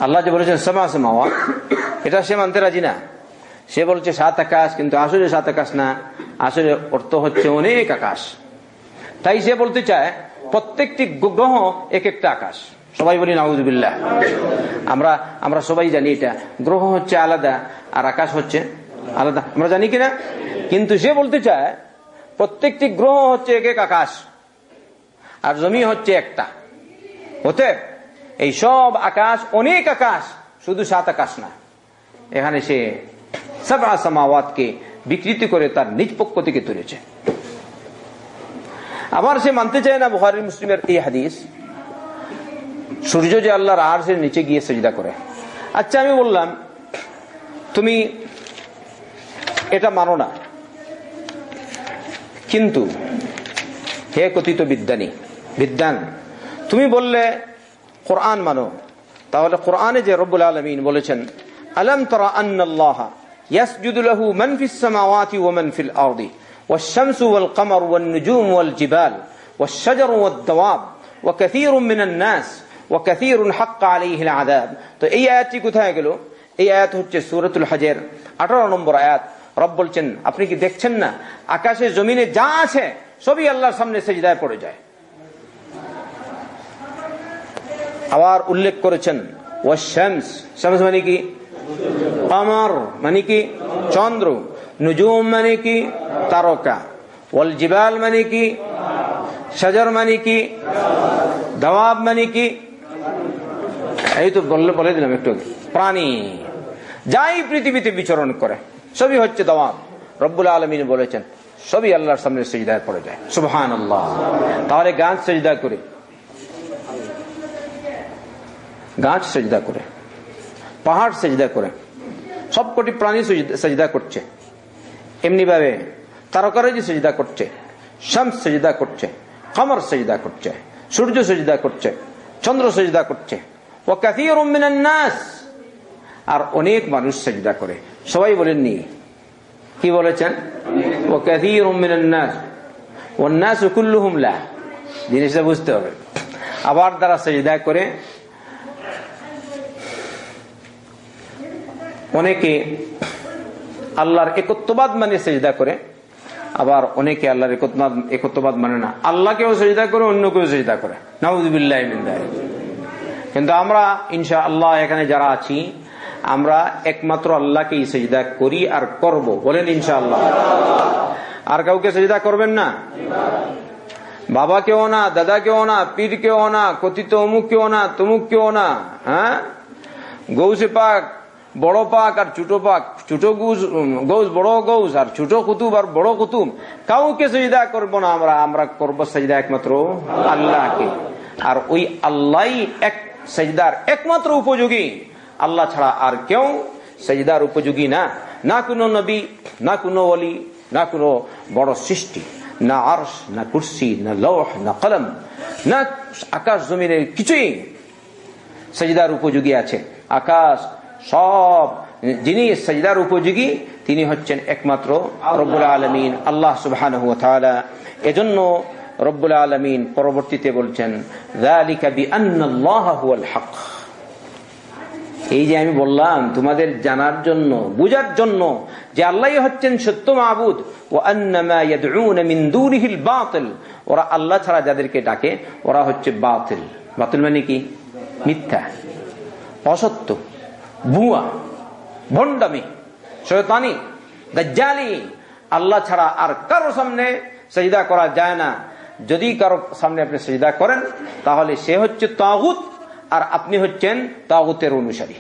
আল্লাহ যে বলেছেন, সমা সমাওয়া। এটা সে মানতে রাজি না। সে বলছে, সাত আকাশ, কিন্তু আসলে সাত আকাশ না, আসলে অর্থ হচ্ছে অনেক আকাশ। তাই সে বলতে চায়, প্রত্যেকটি গ্রহ এক একটা আকাশ। সবাই বলি নাউজুবিল্লাহ আমরা আমরা সবাই জানি এটা। গ্রহ হচ্ছে আলাদা, আর আকাশ হচ্ছে আলাদা। আমরা জানি কিনা? কিন্তু সে বলতে চায়, প্রত্যেকটি গ্রহ হচ্ছে এক এক আকাশ, আর জমি হচ্ছে একটা। হতে এই সব আকাশ অনেক আকাশ, শুধু সাত আকাশ না এখানে সে সব আসামাওয়াতকে বিকৃতি করে তার নিজ পক্ষ থেকে তুলেছে। আবার সে মানতে চায় না বুহারি মুসলিমের এই হাদিস সূর্য যে আল্লাহর আর নিচে গিয়ে সজিদা করে আচ্ছা আমি বললাম তুমি এটা মানো না কিন্তু হে কথিত বিদ্যানী বিদ্যান তুমি বললে কোরআন মানো তাহলে কোরআনে যে রব্বুল আলমিন বলেছেন আলম তরা আন্নাল্লাহ يسجد له من في السماوات ومن في الأرض والشمس والقمر والنجوم والجبال والشجر والدواب وكثير من الناس ওয়াকাতিরুন হাক্কা আলিহিল আদাব তো এই আয়াতটি কোথায় গেল? এই আয়াত হচ্ছে সুরতুল হাজের, আঠারো নম্বর আয়াত। রব বলছেন আপনি কি দেখছেন না? আকাশে, জমিনে যা আছে, সবই আল্লাহর সামনে সেজদায় পড়ে যায়। আবার উল্লেখ করেছেন ও শ্যামস শ্যামস মানে কি? কামার মানে কি? চন্দ্র। নুজুম মানে কি? তারকা। ওল জিবাল মানে কি? সাজর মানে কি? দাওয়াব মানে কি? এই তো বললে, বলে দিলাম একটু প্রাণী, যাই পৃথিবীতে বিচরণ করে, সবই হচ্ছে দাওয়াব। রব্বুল আলমিন বলেছেন, সবই আল্লাহর সামনে সেজদায় পড়ে যায়। সুবহান আল্লাহ তাহলে গাছ সেজদা করে। গাছ সেজদা করে। পাহাড় সেজদা করে। সবকটি প্রাণী সেজদা করছে। এমনি ভাবে তারকারাজি সেজদা করছে, শামস সেজদা করছে, কমর সেজদা করছে, সূর্য সেজদা করছে। চন্দ্র সেজদা করছে। ও কাথির নাস। আর অনেক মানুষ সেজদা করে। সবাই বলেননি। কি বলেছেন? ও কাথির নাস। ও নাস কুল্লুহুম লা। জিনিসটা বুঝতে হবে। আবার তারা সেজদা করে, অনেকে আল্লাহর একত্ববাদ মানে সেজদা করে। আবার অনেকে আল্লাহর একত্ববাদ মানে না। আল্লাহকেও সেজদা করে অন্য কেউ সেজদা করে। নাউজুবিল্লাহ কিন্তু আমরা ইনশা আল্লাহ এখানে যারা আছি, আমরা একমাত্র আল্লাহকেই সেজদা করি আর করব। বলেন ইনশা আল্লাহ আর কাউকে সেজদা করবেন না? বাবা কেউ না দাদা কেউ না পীর কেউ না, কথিত অমুক কেউ না তমুক কেউ না হ্যাঁ? গৌসে পাক বড় পাক আর ছোট পাক, ছোট গুজ গৌস, বড় গৌস আর ছোট কুতুব আর বড় কুতুব। কাউকে সজিদা করব না আমরা আমরা করব সজিদা একমাত্র আল্লাহকে। আর ওই আল্লাহ এক, সজদার একমাত্র উপযোগী। আল্লাহ ছাড়া আর কেউ সজদার উপযোগী না। না কোনো নবী, না কোনো অলি না কোনো বড় সৃষ্টি, না আর্শ, না কুর্সি, না লৌহ, না কলম, না আকাশ জমিনের কিছুই সজদার উপযোগী আছে। আকাশ সব যিনি সজদার উপযোগী, তিনি হচ্ছেন একমাত্র রব্বুল আলমিন, আল্লাহ সুবহান এজন্য রব্বুল আলমিন পরবর্তীতে বলছেন হক। এই যে আমি বললাম, তোমাদের জানার জন্য, বুঝার জন্য যে আল্লাহ হচ্ছেন সত্য মাহবুদ ও বাতিল। ওরা আল্লাহ ছাড়া যাদেরকে ডাকে, ওরা হচ্ছে বাতিল। বাতিল মানে কি? মিথ্যা। অসত্য। ভুয়া, ভণ্ডামি, শয়তানি, দাজ্জালি। আল্লাহ ছাড়া আর কারও সামনে সেজদা করা যায় না। যদি কারও সামনে আপনি সেজদা করেন, তাহলে সে হচ্ছে তাগুত আর আপনি হচ্ছেন তাগুতের অনুসারী।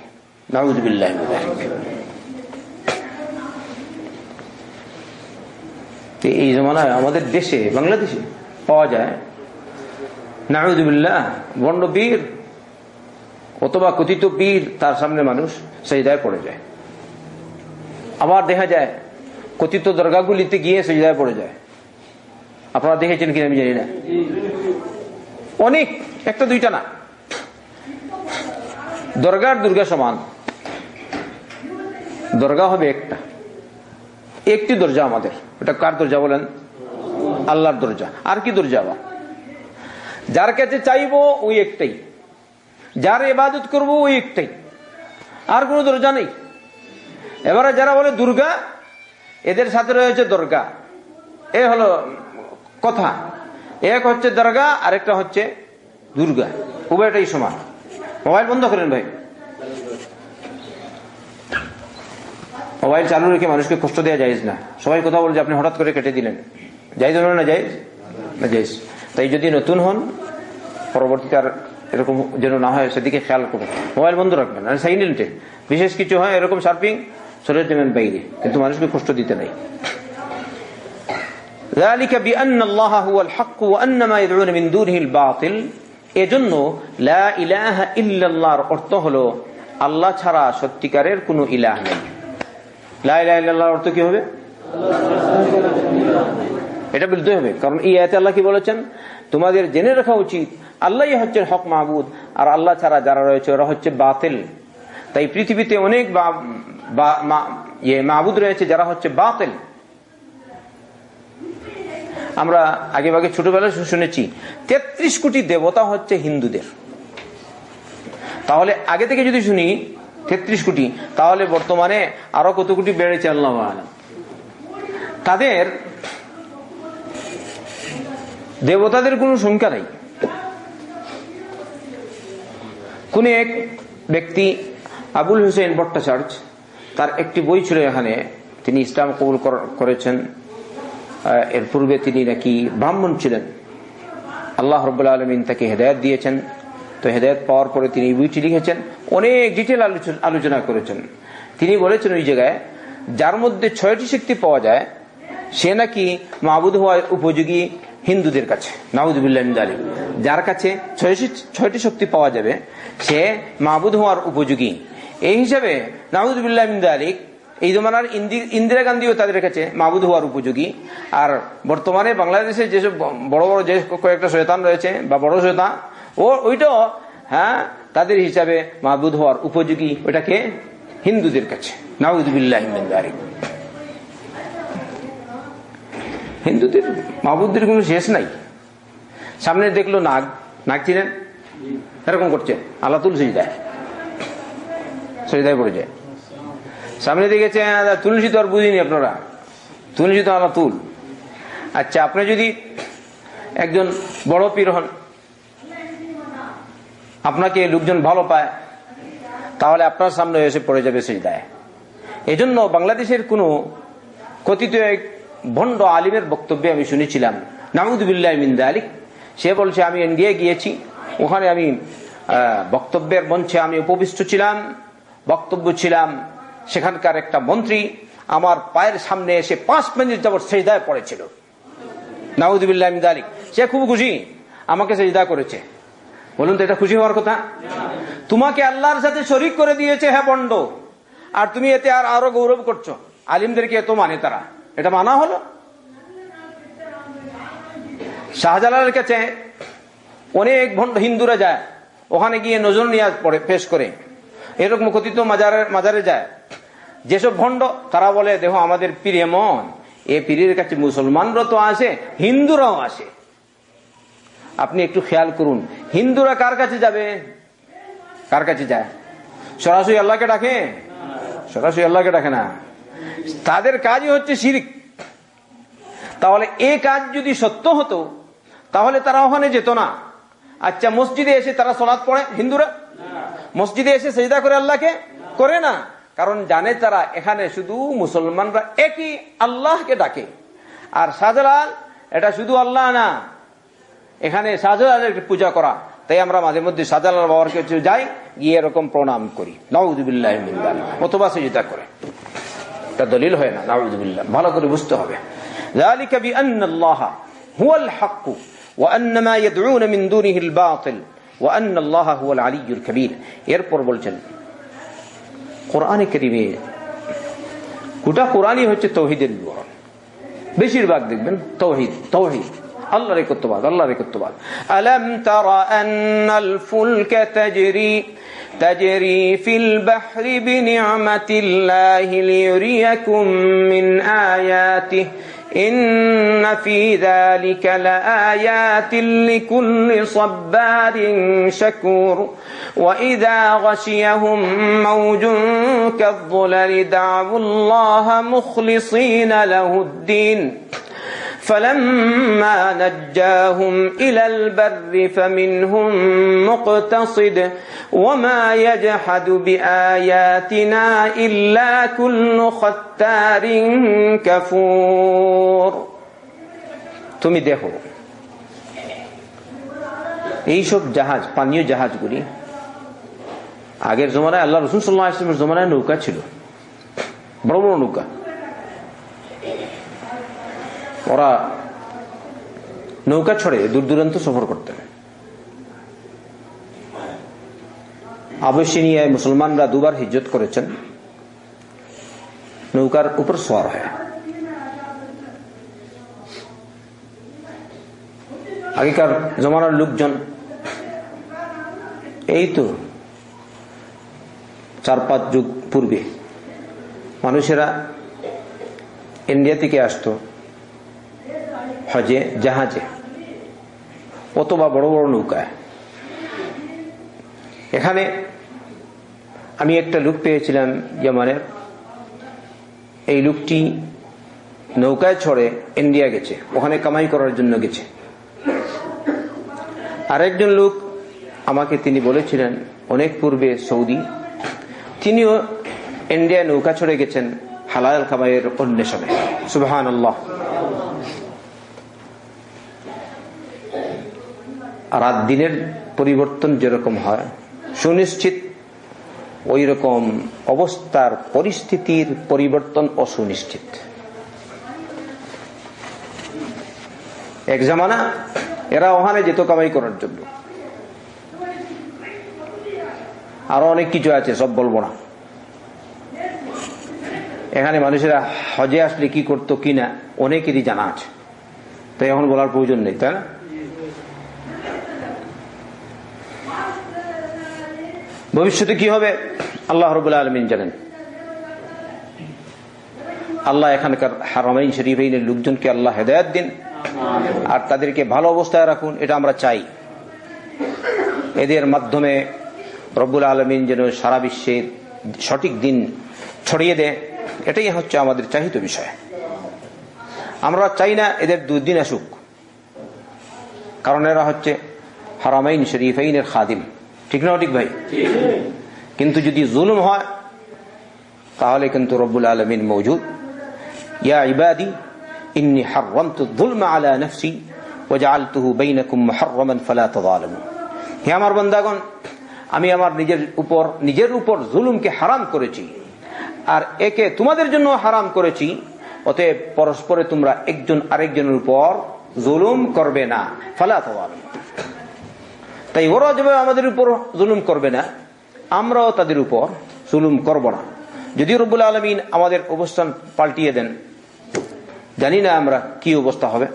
এই জমানায় আমাদের দেশে, বাংলাদেশে পাওয়া যায় নাউজুবিল্লাহ বন্ড বীর অথবা কথিত পীর তার সামনে মানুষ সেজদায় পড়ে যায়। আবার দেখা যায়, কথিত দরগাগুলিতে গিয়ে সেজদায় পড়ে যায়। আপনারা দেখেছেন কিনা আমি জানি না। অনেক, একটা দুইটা না। দরগার দুর্গা সমান। দরগা হবে একটা। একটি দরজা আমাদের। এটা কার দরজা বলেন? আল্লাহর দরজা। আর কি দরজা যার কাছে চাইব ওই একটাই। যার ইবাদত করব ওই একটাই। আর কোন দরজা নেই। এবারে যারা বলে দুর্গা, এদের সাথে রয়েছে দরগা। এ হলো কথা। এক হচ্ছে দরগা, আরেকটা হচ্ছে দুর্গা। উভয়টাই সমান। মোবাইল বন্ধ করেন ভাই। মোবাইল চালু রেখে মানুষকে কষ্ট দেওয়া যায় না। সবাই কথা বলছে, আপনি হঠাৎ করে কেটে দিলেন। যাই ধরুন না যাই না যাই তাই যদি নতুন হন, পরবর্তীতে আর এরকম যেন না হয় সেদিকে খেয়াল করবেন মোবাইল বন্ধ রাখবেন আর সাইলেন্টে বিশেষ কিছু হয় এরকম সার্ফিং সরে দেবেন বাইরে কিন্তু মানুষকে কষ্ট দিতে নাই ذلك بأن الله هو الحق وأن ما يدعون من دونه الباطل এজন্য লা ইলাহা ইল্লাল্লাহর অর্থ হলো আল্লাহ ছাড়া সত্যিকারের কোনো ইলাহ নেই লা ইলাহা ইল্লাল্লাহর অর্থ কি হবে এটা বলতে হবে কারণ এই আয়তে আল্লাহ কি বলেছেন তোমাদের জেনে রাখা উচিত আল্লাহ হচ্ছে হক মাহবুদ, আর আল্লাহ ছাড়া যারা রয়েছে ওরা হচ্ছে বাতিল। তাই পৃথিবীতে অনেক ইয়ে মাহবুদ রয়েছে যারা হচ্ছে বাতিল। আমরা আগে আগে ছোটবেলায় শুনেছি, তেত্রিশ কোটি দেবতা হচ্ছে হিন্দুদের। তাহলে আগে থেকে যদি শুনি, তেত্রিশ কোটি, তাহলে বর্তমানে আরও কত কোটি বেড়েছে আল্লাহ তাদের দেবতাদের কোনো সংখ্যা নাই। কোন এক ব্যক্তি আবুল হুসেন ভট্টাচার্য, তার একটি বই ছিল এখানে, তিনি ইসলাম কবুল করেছেন। এর পূর্বে তিনি নাকি ব্রাহ্মণ ছিলেন। আল্লাহ রবাহ আলমিন তাকে হেদায়ত দিয়েছেন। তো হেদায়ত পাওয়ার পরে তিনি বইটি লিখেছেন। অনেক ডিটেল আলোচনা করেছেন। তিনি বলেছেন ওই জায়গায়, যার মধ্যে ছয়টি শক্তি পাওয়া যায়, সে নাকি মাহবুদ হওয়ার উপযোগী হিন্দুদের কাছে। নাহুদুবিল্লাহ আলী যার কাছে ছয়টি শক্তি পাওয়া যাবে সে মাহবুদ হওয়ার উপযোগী। এই হিসাবে নাহুদুবিল্লাহ আলী এই জমানার ইন্দিরা গান্ধীও তাদের কাছে মাহবুদ হওয়ার উপযোগী। আর বর্তমানে বাংলাদেশে যেসব বড় বড় যে কয়েকটা শয়তান রয়েছে বা বড় শয়তান, ও, ওইটাও হ্যাঁ তাদের হিসাবে মাহবুদ হওয়ার উপযোগী ওইটাকে হিন্দুদের কাছে। নাউদুবিল্লাহ হিন্দুদের মাহবুদের কোনো শেষ নাই। সামনে দেখল নাগ নাগ ছিলেন। এরকম করছে? আল্লাহ তুল সজিদায় সজিদায় পড়ে যায় সামনে দেখেছে তুলসী তো আর বুঝিনি আপনারা। তুলসী তো আল্লাহ তুল আচ্ছা আপনি যদি একজন বড় পীর হন, আপনাকে লোকজন ভালো পায়, তাহলে আপনার সামনে এসে পড়ে যাবে সেই সেজদায়। এজন্য বাংলাদেশের কোন কথিত এক ভণ্ড আলিমের বক্তব্যে আমি শুনেছিলাম নামুদুবিল্লাহ মিন্দা আলিক সে বলছে, আমি ইন্ডিয়া গিয়েছি। ওখানে আমি বক্তব্যের মঞ্চে আমি উপবিষ্ট ছিলাম। বক্তব্য ছিলাম সেখানকার একটা মন্ত্রী। আমার পায়ের সামনে এসে পাঁচ মিনিট যাবৎ সেজদায় পড়েছিল। নাউদুবিল্লাহ মিন্দা সে খুব খুশি। আমাকে সেজদা করেছে। বলুন তো, এটা খুশি হওয়ার কথা? তোমাকে আল্লাহর সাথে শরিক করে দিয়েছে হ্যাঁ বন্ড আর তুমি এতে আর আরও গৌরব করছ। আলিমদেরকে এত মানে তারা। এটা মানা হলো? শাহজালালের কাছে অনেক ভণ্ড হিন্দুরা যায়, ওখানে গিয়ে নজর নিয়াজ পড়ে, পেশ করে। এরকম কথিত মাজারে মাজারে যায়। যেসব ভণ্ড, তারা বলে, দেখো, আমাদের পীরে মন এ পীরের কাছে মুসলমানরা তো আসে, হিন্দুরাও আসে। আপনি একটু খেয়াল করুন, হিন্দুরা কার কাছে যাবে? কার কাছে যায়? সরাসরি আল্লাহকে ডাকে? সরাসরি আল্লাহকে ডাকে না। তাদের কাজই হচ্ছে শিরিক। তাহলে এ কাজ যদি সত্য হতো, তাহলে তারা ওখানে যেত না। আচ্ছা মসজিদে এসে তারা সলাৎ পড়ে হিন্দুরা মসজিদে এসে সেজদা করে আল্লাহকে করে না কারণ জানে তারা এখানে শুধু মুসলমানরা একই আল্লাহকে ডাকে আর শাহজালাল এটা শুধু আল্লাহ না এখানে শাহজালালের পূজা করা তাই আমরা মাঝে মধ্যে শাহজালাল বাবার কাছে যাই গিয়ে এরকম প্রণাম করি নাউদুবিল্লাহ অথবা সেজদা করে এটা দলিল হয় না নাউদুবিল্লাহ ভালো করে বুঝতে হবে ذلك بأن الله هو الحق وأن ما يدعون من دونه الباطل وأن الله هو العلي الكبير এরপর বলছেন কোরআনে কারীমে গোটা কোরআনই হচ্ছে তৌহিদের বিবরণ বেশিরভাগ দেখবেন তৌহিদ তৌহিদ الله ركتبات الله ركتبات ألم تر أن الفلك تجري تجري في البحر بنعمة الله ليريكم من آياته إن في ذلك لآيات لكل صبار شكور. وإذا غشيهم موج كالظلل دعوا الله مخلصين له الدين. فلما نجاهم إلى البر فمنهم مقتصد وما يجحد بآياتنا إلا كل ختار كفور তুমি দেখো এইসব জাহাজ পানীয় জাহাজগুলি আগের জমানায় আল্লাহ রসুল সাল্লাহ ইসলামের জমানায় নৌকা ছিল বড় বড় নৌকা ওরা নৌকা ছড়ে দূর দূরান্ত সফর করতেন আবশ্যিনিয়ায় মুসলমানরা দুবার হিজত করেছেন। নৌকার উপর সোয়ার হয়। আগেকার জমানার লোকজন এই তো চার পাঁচ যুগ পূর্বে মানুষেরা ইন্ডিয়া থেকে আসতো। হজে, জাহাজে। অথবা বড় বড় নৌকায়। এখানে আমি একটা লুক পেয়েছিলাম ইয়ামানের এই লুকটি নৌকায় ছড়ে ইন্ডিয়া গেছে, ওখানে কামাই করার জন্য গেছে। আরেকজন লোক আমাকে তিনি বলেছিলেন, অনেক পূর্বে সৌদি, তিনিও ইন্ডিয়া নৌকা ছড়ে গেছেন হালাল কামাইয়ের অন্বেষণে। আল্লাহ রাত দিনের পরিবর্তন যেরকম হয়, সুনিশ্চিত ওই রকম অবস্থার পরিস্থিতির পরিবর্তন অসুনিশ্চিত। এক জামানা, এরা ওখানে যেত কামাই করার জন্য। আরও অনেক কিছু আছে, সব বলব না। এখানে মানুষেরা হজে আসলে কি করতো কিনা অনেকেরই জানা আছে। তাই এখন বলার প্রয়োজন নেই, তাই না? ভবিষ্যতে কি হবে? আল্লাহ রবুল্লা আলমিন জানেন। আল্লাহ এখানকার হারামাইন শরীফের লোকজনকে আল্লাহ হেদায়ত দিন। আর তাদেরকে ভালো অবস্থায় রাখুন, এটা আমরা চাই। এদের মাধ্যমে রব্বুল আলমিন যেন সারা বিশ্বে সঠিক দিন ছড়িয়ে দেয়, এটাই হচ্ছে আমাদের চাহিত বিষয়। আমরা চাই না এদের দুদিন আসুক, কারণ এরা হচ্ছে হারামাইন শরীফাইনের খাদিম। ঠিক না ঠিক ভাই? কিন্তু যদি জুলুম হয়, তাহলে কিন্তু রব্বুল আলমিন মৌজুদ ইয়া ইবাদি, ইন্নি হাররামতু যুলমা আলা নাফসি ওয়াজআলতুহু বাইনাকুম মুহাররামান ফালা তাযালামু হে আমার বান্দাগণ, আমি আমার নিজের উপর নিজের উপর জুলুমকে হারাম করেছি, আর একে তোমাদের জন্য হারাম করেছি, অতএব পরস্পরে তোমরা একজন আরেকজনের উপর জুলুম করবে না, ফালা তাই ওরা যেভাবে আমাদের উপর জুলুম করবে না, আমরাও তাদের উপর জুলুম করব না। যদি রব্বুল আলমিন আমাদের অবস্থান পাল্টিয়ে দেন, জানি না আমরা কি অবস্থা হবে।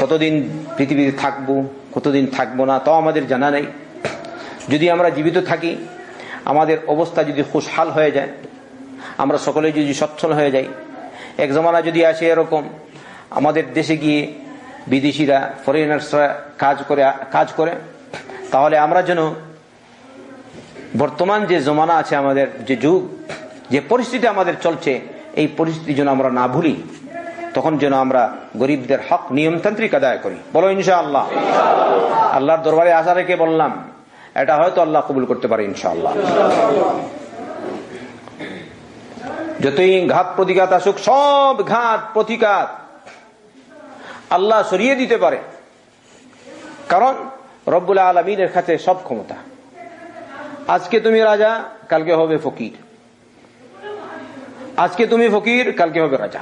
কতদিন পৃথিবীতে থাকব, কতদিন থাকব না, তাও আমাদের জানা নেই। যদি আমরা জীবিত থাকি, আমাদের অবস্থা যদি খুশহাল হয়ে যায়, আমরা সকলে যদি সচ্ছল হয়ে যাই, এক জমানা যদি আসে এরকম, আমাদের দেশে গিয়ে বিদেশিরা ফরেনার্সরা কাজ করে কাজ করে। তাহলে আমরা যেন বর্তমান যে জমানা আছে আমাদের, যে যুগ, যে পরিস্থিতি আমাদের চলছে, এই পরিস্থিতি যেন আমরা না ভুলি, তখন যেন আমরা গরিবদের হক নিয়মতান্ত্রিক আদায় করি। বলো ইনশা আল্লাহ আল্লাহর দরবারে আশা রেখে বললাম, এটা হয়তো আল্লাহ কবুল করতে পারে ইনশাআল্লাহ। যতই ঘাত প্রতিঘাত আসুক, সব ঘাত প্রতিঘাত আল্লাহ সরিয়ে দিতে পারে। কারণ রব্বুল আলমিনের কাছে সব ক্ষমতা। আজকে তুমি রাজা, কালকে হবে ফকির। আজকে তুমি ফকির, কালকে হবে রাজা।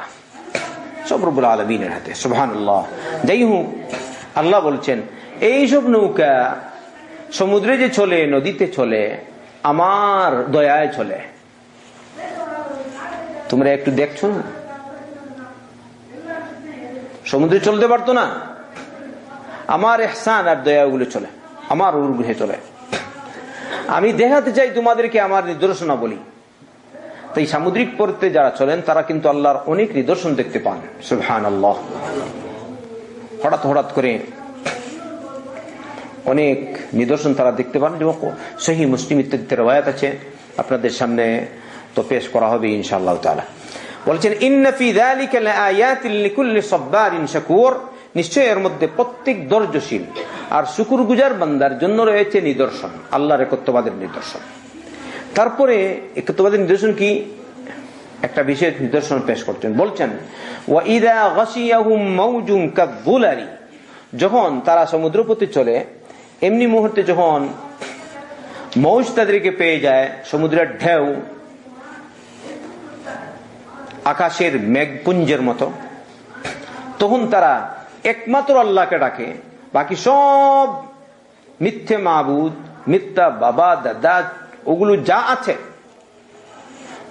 সব রব্বুল আলমিনের হাতে সুবহান আল্লাহ যাই হোক, আল্লাহ বলছেন, এইসব নৌকা সমুদ্রে যে চলে, নদীতে চলে, আমার দয়ায় চলে। তোমরা একটু দেখছ না? সমুদ্রে চলতে পারতো না। আমার এহসান আর দয়াগুলো চলে, আমার অনুগ্রহে চলে। আমি দেখাতে চাই তোমাদেরকে আমার নিদর্শনা বলি। তাই সামুদ্রিক পড়তে যারা চলেন, তারা কিন্তু আল্লাহর অনেক নিদর্শন দেখতে পান। সুবহান আল্লাহ হঠাৎ হঠাৎ করে অনেক নিদর্শন তারা দেখতে পান এবং সহি মুসলিম ইত্যাদি রবায়াত আছে। আপনাদের সামনে তো পেশ করা হবে ইনশাআল্লাহ তাআলা। বলছেন ইন্নফি শাকুর। নিশ্চয় এর মধ্যে প্রত্যেক দর্জশীল আর শুকুর গুজার বান্দার জন্য রয়েছে নিদর্শন, আল্লাহর একত্ববাদের নিদর্শন। তারপরে একত্ববাদের নিদর্শন কি? একটা বিশেষ নিদর্শন পেশ করছেন, বলছেন যখন তারা সমুদ্রপথে চলে, এমনি মুহূর্তে যখন মৌজ তাদেরকে পেয়ে যায়, সমুদ্রের ঢেউ আকাশের মেঘপুঞ্জের মতো। তখন তারা একমাত্র আল্লাহকে ডাকে। বাকি সব মিথ্যে মাহবুদ মিথ্যা বাবা, দাদা, ওগুলো যা আছে।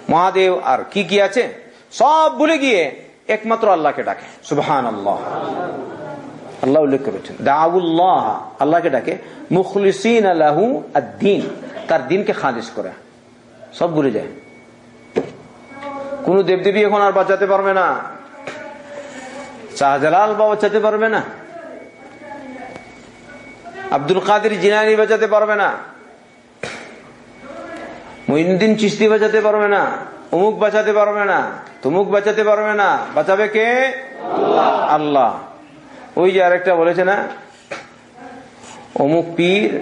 মহাদেব আর কি কি আছে? সব ভুলে গিয়ে একমাত্র আল্লাহকে ডাকে। সুবহান আল্লাহ আল্লাহ উল্লেখ করেছেন। দাউল্লাহ, আল্লাহকে ডাকে। দিন তার দিনকে খালিজ করে। সব ভুলে যায়। কোন দেবদেবী এখন আর বাঁচাতে পারবে না। শাহজালাল বা বাঁচাতে পারবে না। আব্দুল কাদের জিনানি বাঁচাতে পারবে না। মঈনুদ্দিন চিস্তি বাঁচাতে পারবে না। অমুক বাঁচাতে পারবে না। তুমুক বাঁচাতে পারবে না। বাঁচাবে কে? আল্লাহ। ওই যে আরেকটা বলেছে না, অমুক পীর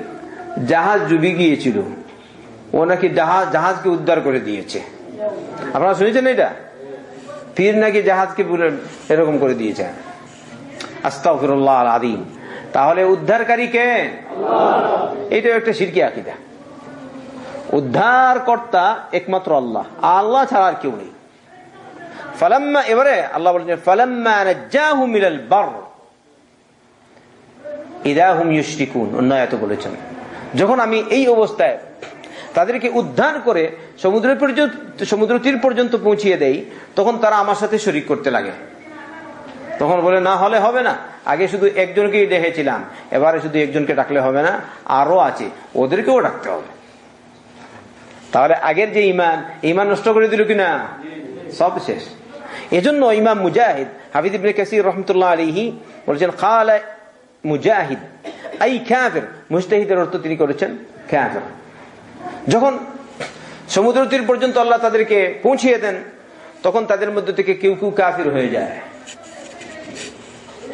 জাহাজ ডুবি গিয়েছিল। ও নাকি জাহাজ জাহাজকে উদ্ধার করে দিয়েছে। আপনারা শুনেছেন এটা? পীর নাকি জাহাজকে এরকম করে দিয়েছে। আস্তাফিরুল্লাহ আদিম তাহলে উদ্ধারকারী কে? এটা একটা সিরকি আকিদা। উদ্ধার কর্তা একমাত্র আল্লাহ। আল্লাহ ছাড়া আর কেউ নেই। ফালাম্মা এবারে আল্লাহ বলছেন ফালাম্মা নাজ্জাহু মিনাল বার। ইদাহুম ইউশরিকুন। অন্য এত বলেছেন যখন আমি এই অবস্থায় তাদেরকে উদ্ধার করে সমুদ্র পর্যন্ত, সমুদ্র তীর পর্যন্ত পৌঁছিয়ে দেই, তখন তারা আমার সাথে শরিক করতে লাগে। তখন বলে, না হলে হবে না। আগে শুধু একজনকেই দেখেছিলাম। এবারে শুধু একজনকে ডাকলে হবে না। আরও আছে। ওদেরকেও ডাকতে হবে। তাহলে আগের যে ইমান ইমান নষ্ট করে দিল কিনা? সব শেষ। এজন্য ইমাম মুজাহিদ হাফিদ ইবনে কাসির রহমতুল্লাহ আলাইহি বলেছেন, কালা মুজাহিদ এই কাফির। মুস্তাহিদের অর্থ তিনি করেছেন কাফির। যখন সমুদ্র তীর পর্যন্ত আল্লাহ তাদেরকে পৌঁছিয়ে দেন, তখন তাদের মধ্যে থেকে কেউ কেউ কাফির হয়ে যায়।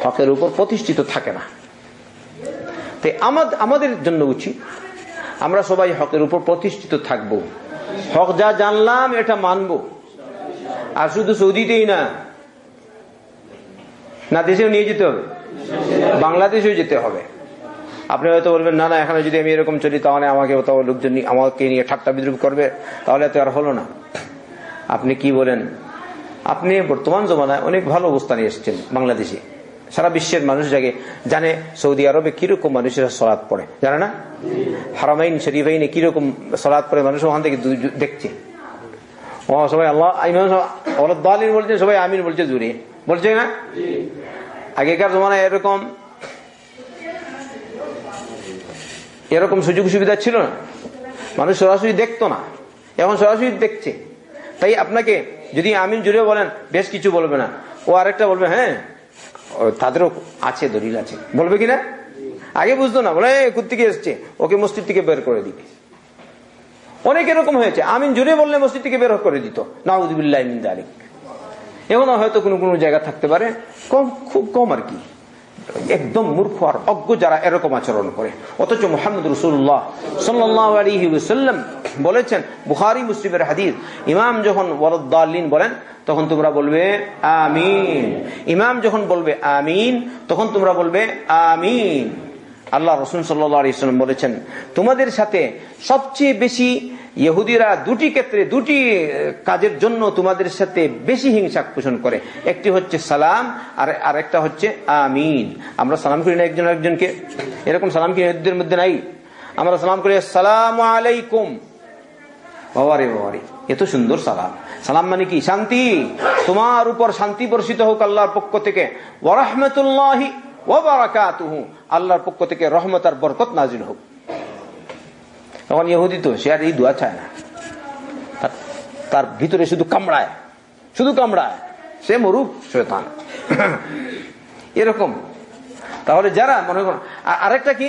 হকের উপর প্রতিষ্ঠিত থাকে না। তাই আমাদের জন্য উচিত আমরা সবাই হকের উপর প্রতিষ্ঠিত থাকব। হক যা জানলাম, এটা মানব। আর শুধু সৌদিতেই না না দেশেও নিয়ে যেতে হবে, বাংলাদেশেও যেতে হবে। আপনি হয়তো বলবেন, না না, এখানে যদি আমি এরকম চলি, তাহলে আমাকে লোকজন আমাকে নিয়ে ঠাট্টা বিদ্রুপ করবে, তাহলে তো আর হলো না। আপনি কি বলেন? আপনি বর্তমান জমানায় অনেক ভালো অবস্থানে এসেছেন বাংলাদেশে। সারা বিশ্বের মানুষ জাগে, জানে সৌদি আরবে কীরকম মানুষেরা সলাদ পড়ে। জানে না? হারামাইন, শরীফাইনে কীরকম সলাদ পড়ে মানুষ ওখান থেকে দেখছে। ও সবাই আল্লাহ বলছে, সবাই আমিন বলছে জুড়ে বলছে না? আগেকার জমানায় এরকম এরকম সুযোগ সুবিধা ছিল না। মানুষ সরাসরি দেখতো না। এখন সরাসরি দেখছে। তাই আপনাকে, যদি আমিন জুড়ে বলেন, বেশ কিছু বলবে না। ও আরেকটা বলবে হ্যাঁ তাদেরও আছে, দলিল আছে। বলবে কিনা? আগে বুঝতো না। বলে থেকে এসছে। ওকে মসজিদ থেকে বের করে দিবে অনেক এরকম হয়েছে। আমিন জুড়ে বললে মসজিদ থেকে বের করে দিত। নাউদ্দিল্লাহ এখন হয়তো কোনো কোনো জায়গা থাকতে পারে। কম, খুব কম আর কি। একদম মূর্খ আর অজ্ঞ যারা এরকম আচরণ করে। অথচ মোহাম্মদ রসুল্লাহ সাল্লাম বলেছেন বুহারি মুসলিমের হাদিস, ইমাম যখন ওয়ারদ্দালিন বলেন, তখন তোমরা বলবে, আমিন। ইমাম যখন বলবে, আমিন, তখন তোমরা বলবে, আমিন। আল্লাহ রসুন সাল্লাম বলেছেন, তোমাদের সাথে সবচেয়ে বেশি ইহুদিরা দুটি ক্ষেত্রে, দুটি কাজের জন্য তোমাদের সাথে বেশি হিংসা পোষণ করে। একটি হচ্ছে সালাম, আর আরেকটা হচ্ছে আমিন। আমরা সালাম করি না একজন একজনকে এরকম সালাম কি ইহুদিদের মধ্যে নাই? আমরা সালাম করি সালাম আলাইকুম। বাবারে বাবারে, এত সুন্দর সালাম। সালাম মানে কি? শান্তি। তোমার উপর শান্তি বর্ষিত হোক আল্লাহর পক্ষ থেকে। ওরহমতুল্লাহি ওবারাকাতুহু আল্লাহর পক্ষ থেকে রহমত আর বরকত নাজিল হোক। তখন ইহুদি তো, সে আর এই দোয়া চায় না। তার ভিতরে শুধু কামড়ায় শুধু কামড়ায়, সে মরুক শৈতান এরকম। তাহলে যারা, মনে করেন আরেকটা কি?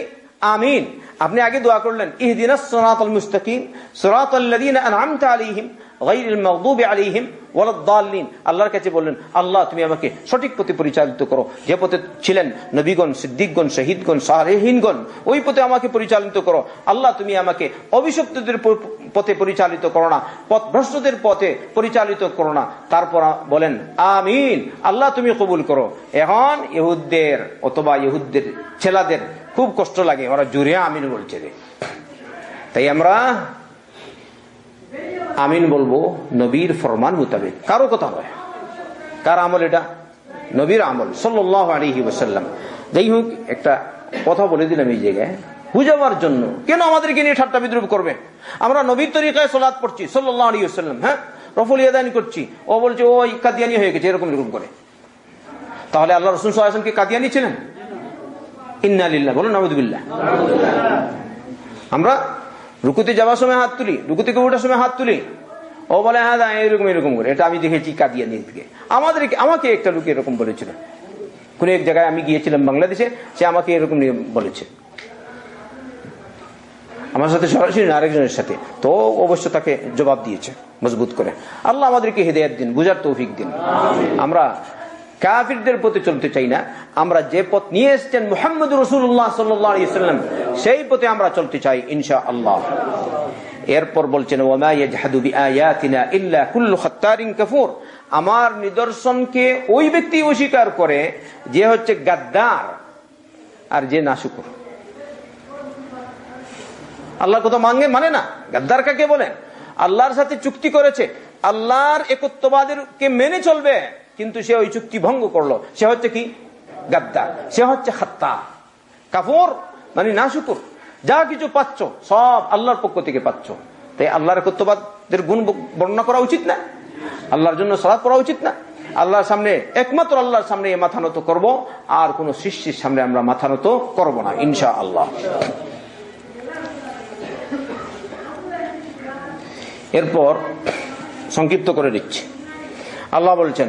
আমিন। আপনি আগে দোয়া করলেন, ইহদিনাস সিরাতাল মুস্তাকিম সিরাতাল্লাযীনা আন'আমতা আলাইহিম, গায়রিল মাগদুবি আলাইহিম ওয়ালাদ-দাল্লিন আল্লাহর কাছে বললেন, আল্লাহ, তুমি আমাকে সঠিক পথে পরিচালিত করো। যে পথে ছিলেন নবীগণ, সিদ্দিকগণ, শহীদগণ, সালেহীনগণ, ওই পথে আমাকে পরিচালিত করো। আল্লাহ, তুমি আমাকে অভিশপ্তদের পথে পরিচালিত করো না, পথভ্রষ্টদের পথে পরিচালিত করো না। তারপর বলেন, আমিন, আল্লাহ, তুমি কবুল করো। এখন ইহুদদের অথবা ইহুদদের ছেলাদের খুব কষ্ট লাগে। ওরা জুড়ে আমিন বলছে রে। তাই আমরা আমিন বলব নবীর ফরমান মোতাবেক। কারও কথা নয়। কার আমল এটা? নবীর আমল সাল্লাহ আলহি যাই হোক, একটা কথা বলে দিলাম এই জায়গায়। বুঝাবার জন্য কেন আমাদেরকে নিয়ে ঠাট্টা বিদ্রুপ করবে? আমরা নবীর তরিকায় সলাদ পড়ছি সাল্লাহ আলী ওসাল্লাম হ্যাঁ? রফুল ইয়াদানি করছি। ও বলছে, ও কাদিয়ানি হয়ে গেছে, এরকম এরকম করে। তাহলে আল্লাহ রসুল সাল্লামকে কাদিয়ানি ছিলেন? ইন্নালিল্লাহ বলো নামুদুবিল্লাহ আমরা রুকুতে যাওয়ার সময় হাত তুলি রুকু থেকে ওঠার সময় হাত তুলি। ও বলে হ্যাঁ দা এরকম এরকম করে। এটা আমি দেখেছি কাদিয়া নিয়ে থেকে। আমাদেরকে আমাকে একটা লোক এরকম বলেছিল। কোন এক জায়গায় আমি গিয়েছিলাম বাংলাদেশে, সে আমাকে এরকম নিয়ে বলেছে। আমার সাথে সরাসরি আরেকজনের সাথে। তো অবশ্য তাকে জবাব দিয়েছে, মজবুত করে। আল্লাহ আমাদেরকে হেদায়ত দিন, বুঝার তৌফিক দিন। আমরা কাফিরদের পথে চলতে চাই না। আমরা যে পথ নিয়ে এসছেন মোহাম্মদ রসুল্লাহ সাল্লাম সেই পথে আমরা চলতে চাই ইনশা আল্লাহ এরপর বলছেন কাফুর। আমার নিদর্শনকে ওই ব্যক্তি অস্বীকার করে যে হচ্ছে গাদ্দার আর যে নাশুকুর। আল্লাহ কোথাও মাঙ্গে মানে না, গাদ্দার কাকে বলেন? আল্লাহর সাথে চুক্তি করেছে। আল্লাহর একত্ববাদের কে মেনে চলবে। কিন্তু সে ওই চুক্তি ভঙ্গ করল। সে হচ্ছে কি? গাদ্দার সে হচ্ছে খাত্তা। কাফর মানে না শুকুর যা কিছু পাচ্ছ, সব আল্লাহর পক্ষ থেকে পাচ্ছ। তাই আল্লাহর একত্ববাদের গুণ বর্ণনা করা উচিত না? আল্লাহর জন্য সলাপ করা উচিত না? আল্লাহর সামনে, একমাত্র আল্লাহর সামনে মাথা নত করব, আর কোন সৃষ্টির সামনে আমরা মাথা নত করব না ইনশা আল্লাহ এরপর সংক্ষিপ্ত করে দিচ্ছি। আল্লাহ বলছেন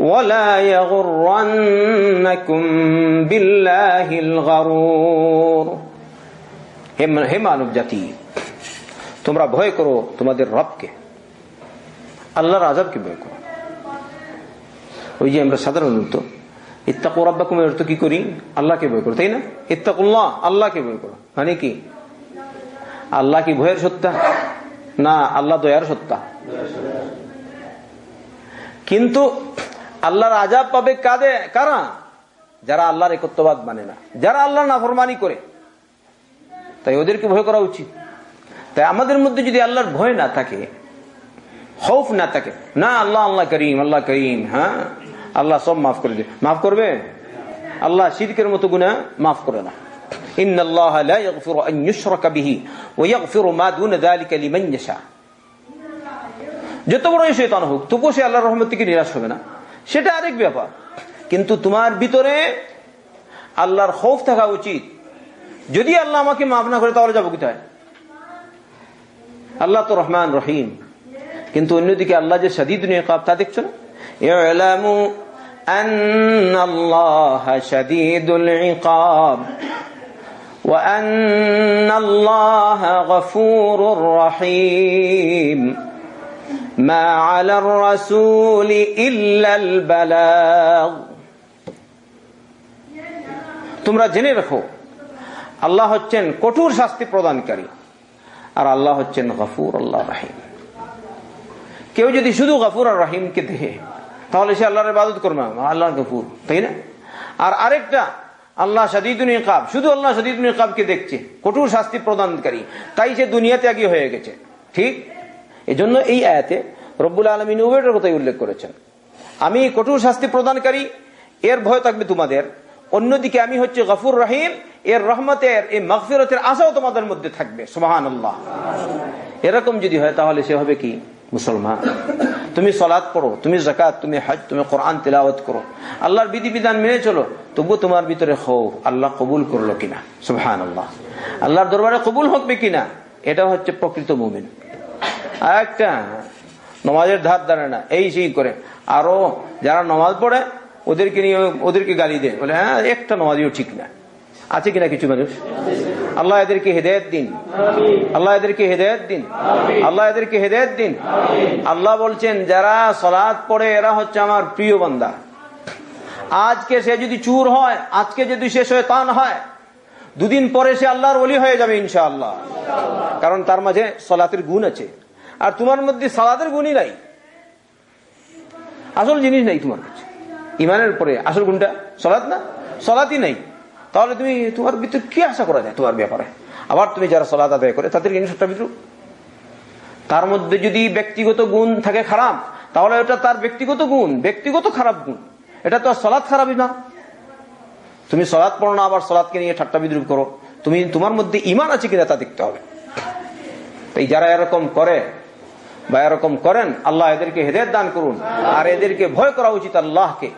ولا يغرنكم بالله الغرور হে মানব জাতি তোমরা ভয় করো তোমাদের রবকে আল্লাহর আজাবকে ভয় করো ওই যে আমরা সাধারণত ইত্তাকু রাব্বাকুম এর তো কি করি আল্লাহকে ভয় করো তাই না ইত্তাকুল্লাহ আল্লাহকে ভয় করো মানে কি আল্লাহ কি ভয়ের সত্তা না আল্লাহ দয়ার সত্তা কিন্তু আল্লাহর আজাব পাবে কাদে কারা যারা আল্লাহর একত্ববাদ মানে না যারা আল্লাহ নাফরমানি করে তাই ওদেরকে ভয় করা উচিত তাই আমাদের মধ্যে যদি আল্লাহর ভয় না থাকে হৌফ না থাকে না আল্লাহ আল্লাহ করিম আল্লাহ করিম হ্যাঁ আল্লাহ সব মাফ করে দে মাফ করবে আল্লাহ শিরকের মতো গুণা মাফ করে না إن الله لا يغفر أن يشرك به ويغفر ما دون ذلك لمن يشاء যত বড় শৈতান হোক তবুও সে আল্লাহর রহমত থেকে নিরাশ হবে না সেটা আরেক ব্যাপার কিন্তু তোমার ভিতরে আল্লাহর খৌফ থাকা উচিত যদি আল্লাহ আমাকে মাফ না করে তাহলে যাবো কোথায় আল্লাহ তো রহমান রহিম কিন্তু অন্যদিকে আল্লাহ যে সাদিদ নিকাব তা দেখছো না اعلموا أن الله شديد العقاب وأن الله غفور رحيم ما على الرسول إلا البلاغ তোমরা জেনে রাখো আল্লাহ হচ্ছেন কঠোর শাস্তি প্রদানকারী আর আল্লাহ হচ্ছেন গফুর আল্লাহ রাহিম কেউ যদি শুধু গফুর আর রাহিমকে দেখে তাহলে সে আল্লাহর ইবাদত করবে আল্লাহ গফুর তাই না আর আরেকটা আল্লাহ সাদিদুন ইকাব শুধু আল্লাহ সাদিদুন ইকাবকে দেখছে কঠোর শাস্তি প্রদানকারী তাই সে দুনিয়াতে আগে হয়ে গেছে ঠিক এজন্য এই আয়াতে রব্বুল আলমিন উভয়ের কথাই উল্লেখ করেছেন। আমি কঠোর শাস্তি প্রদানকারী, এর ভয় থাকবে তোমাদের। অন্যদিকে আমি হচ্ছে গফুর রহিম, এর রহমতের এই মগফিরতের আশাও তোমাদের মধ্যে থাকবে। আল্লাহ এরকম যদি হয়, তাহলে সে হবে কি? মুসলমান। তুমি সলাদ পড়ো, তুমি জাকাত তুমি হজ তুমি কোরআন তেলাওয়াত করো। আল্লাহর বিধিবিধান মেনে চলো তবু তোমার ভিতরে হও আল্লাহ কবুল করল কিনা? সুবহান আল্লাহ আল্লাহর দরবারে কবুল হবে কিনা? এটা হচ্ছে প্রকৃত মুমিন। আর একটা নমাজের ধার ধারে না এই সেই করে। আরও যারা নমাজ পড়ে ওদেরকে নিয়ে ওদেরকে গালি দেয়। বলে হ্যাঁ একটা নমাজিও ঠিক না। আছে কিনা কিছু মানুষ? আল্লাহ এদেরকে হেদায়ত দিন। আল্লাহ এদেরকে হেদায়ত দিন। আল্লাহ এদেরকে হেদায়ত দিন। আল্লাহ বলছেন যারা সলাদ পড়ে এরা হচ্ছে আমার প্রিয় বান্দা। আজকে সে যদি চুর হয় আজকে যদি সে শয়তান হয় দুদিন পরে সে আল্লাহর ওলি হয়ে যাবে ইনশা আল্লাহ কারণ তার মাঝে সলাতের গুণ আছে। আর তোমার মধ্যে সালাদের গুণই নাই। আসল জিনিস নাই তোমার কাছে। ইমানের পরে আসল গুণটা সলাৎ না? সলাতই নাই। তাহলে তুমি তোমার ভিতরে কি আশা করা যায় তোমার ব্যাপারে? আবার তুমি যারা সলাত আদায় করে, তাদের জিনিসটা বিদ্রুপ তার মধ্যে যদি ব্যক্তিগত গুণ থাকে খারাপ, তাহলে ওটা তার ব্যক্তিগত গুণ, ব্যক্তিগত খারাপ গুণ। এটা তো আর সলাৎ খারাপই না। তুমি সলাৎ পড়ো না, আবার সলাৎকে নিয়ে ঠাট্টা বিদ্রুপ করো। তুমি, তোমার মধ্যে ইমান আছে কিনা তা দেখতে হবে। তাই যারা এরকম করে বা এরকম করেন, আল্লাহ এদেরকে হেদায়ত দান করুন। আর এদেরকে ভয় করা উচিত আল্লাহকে।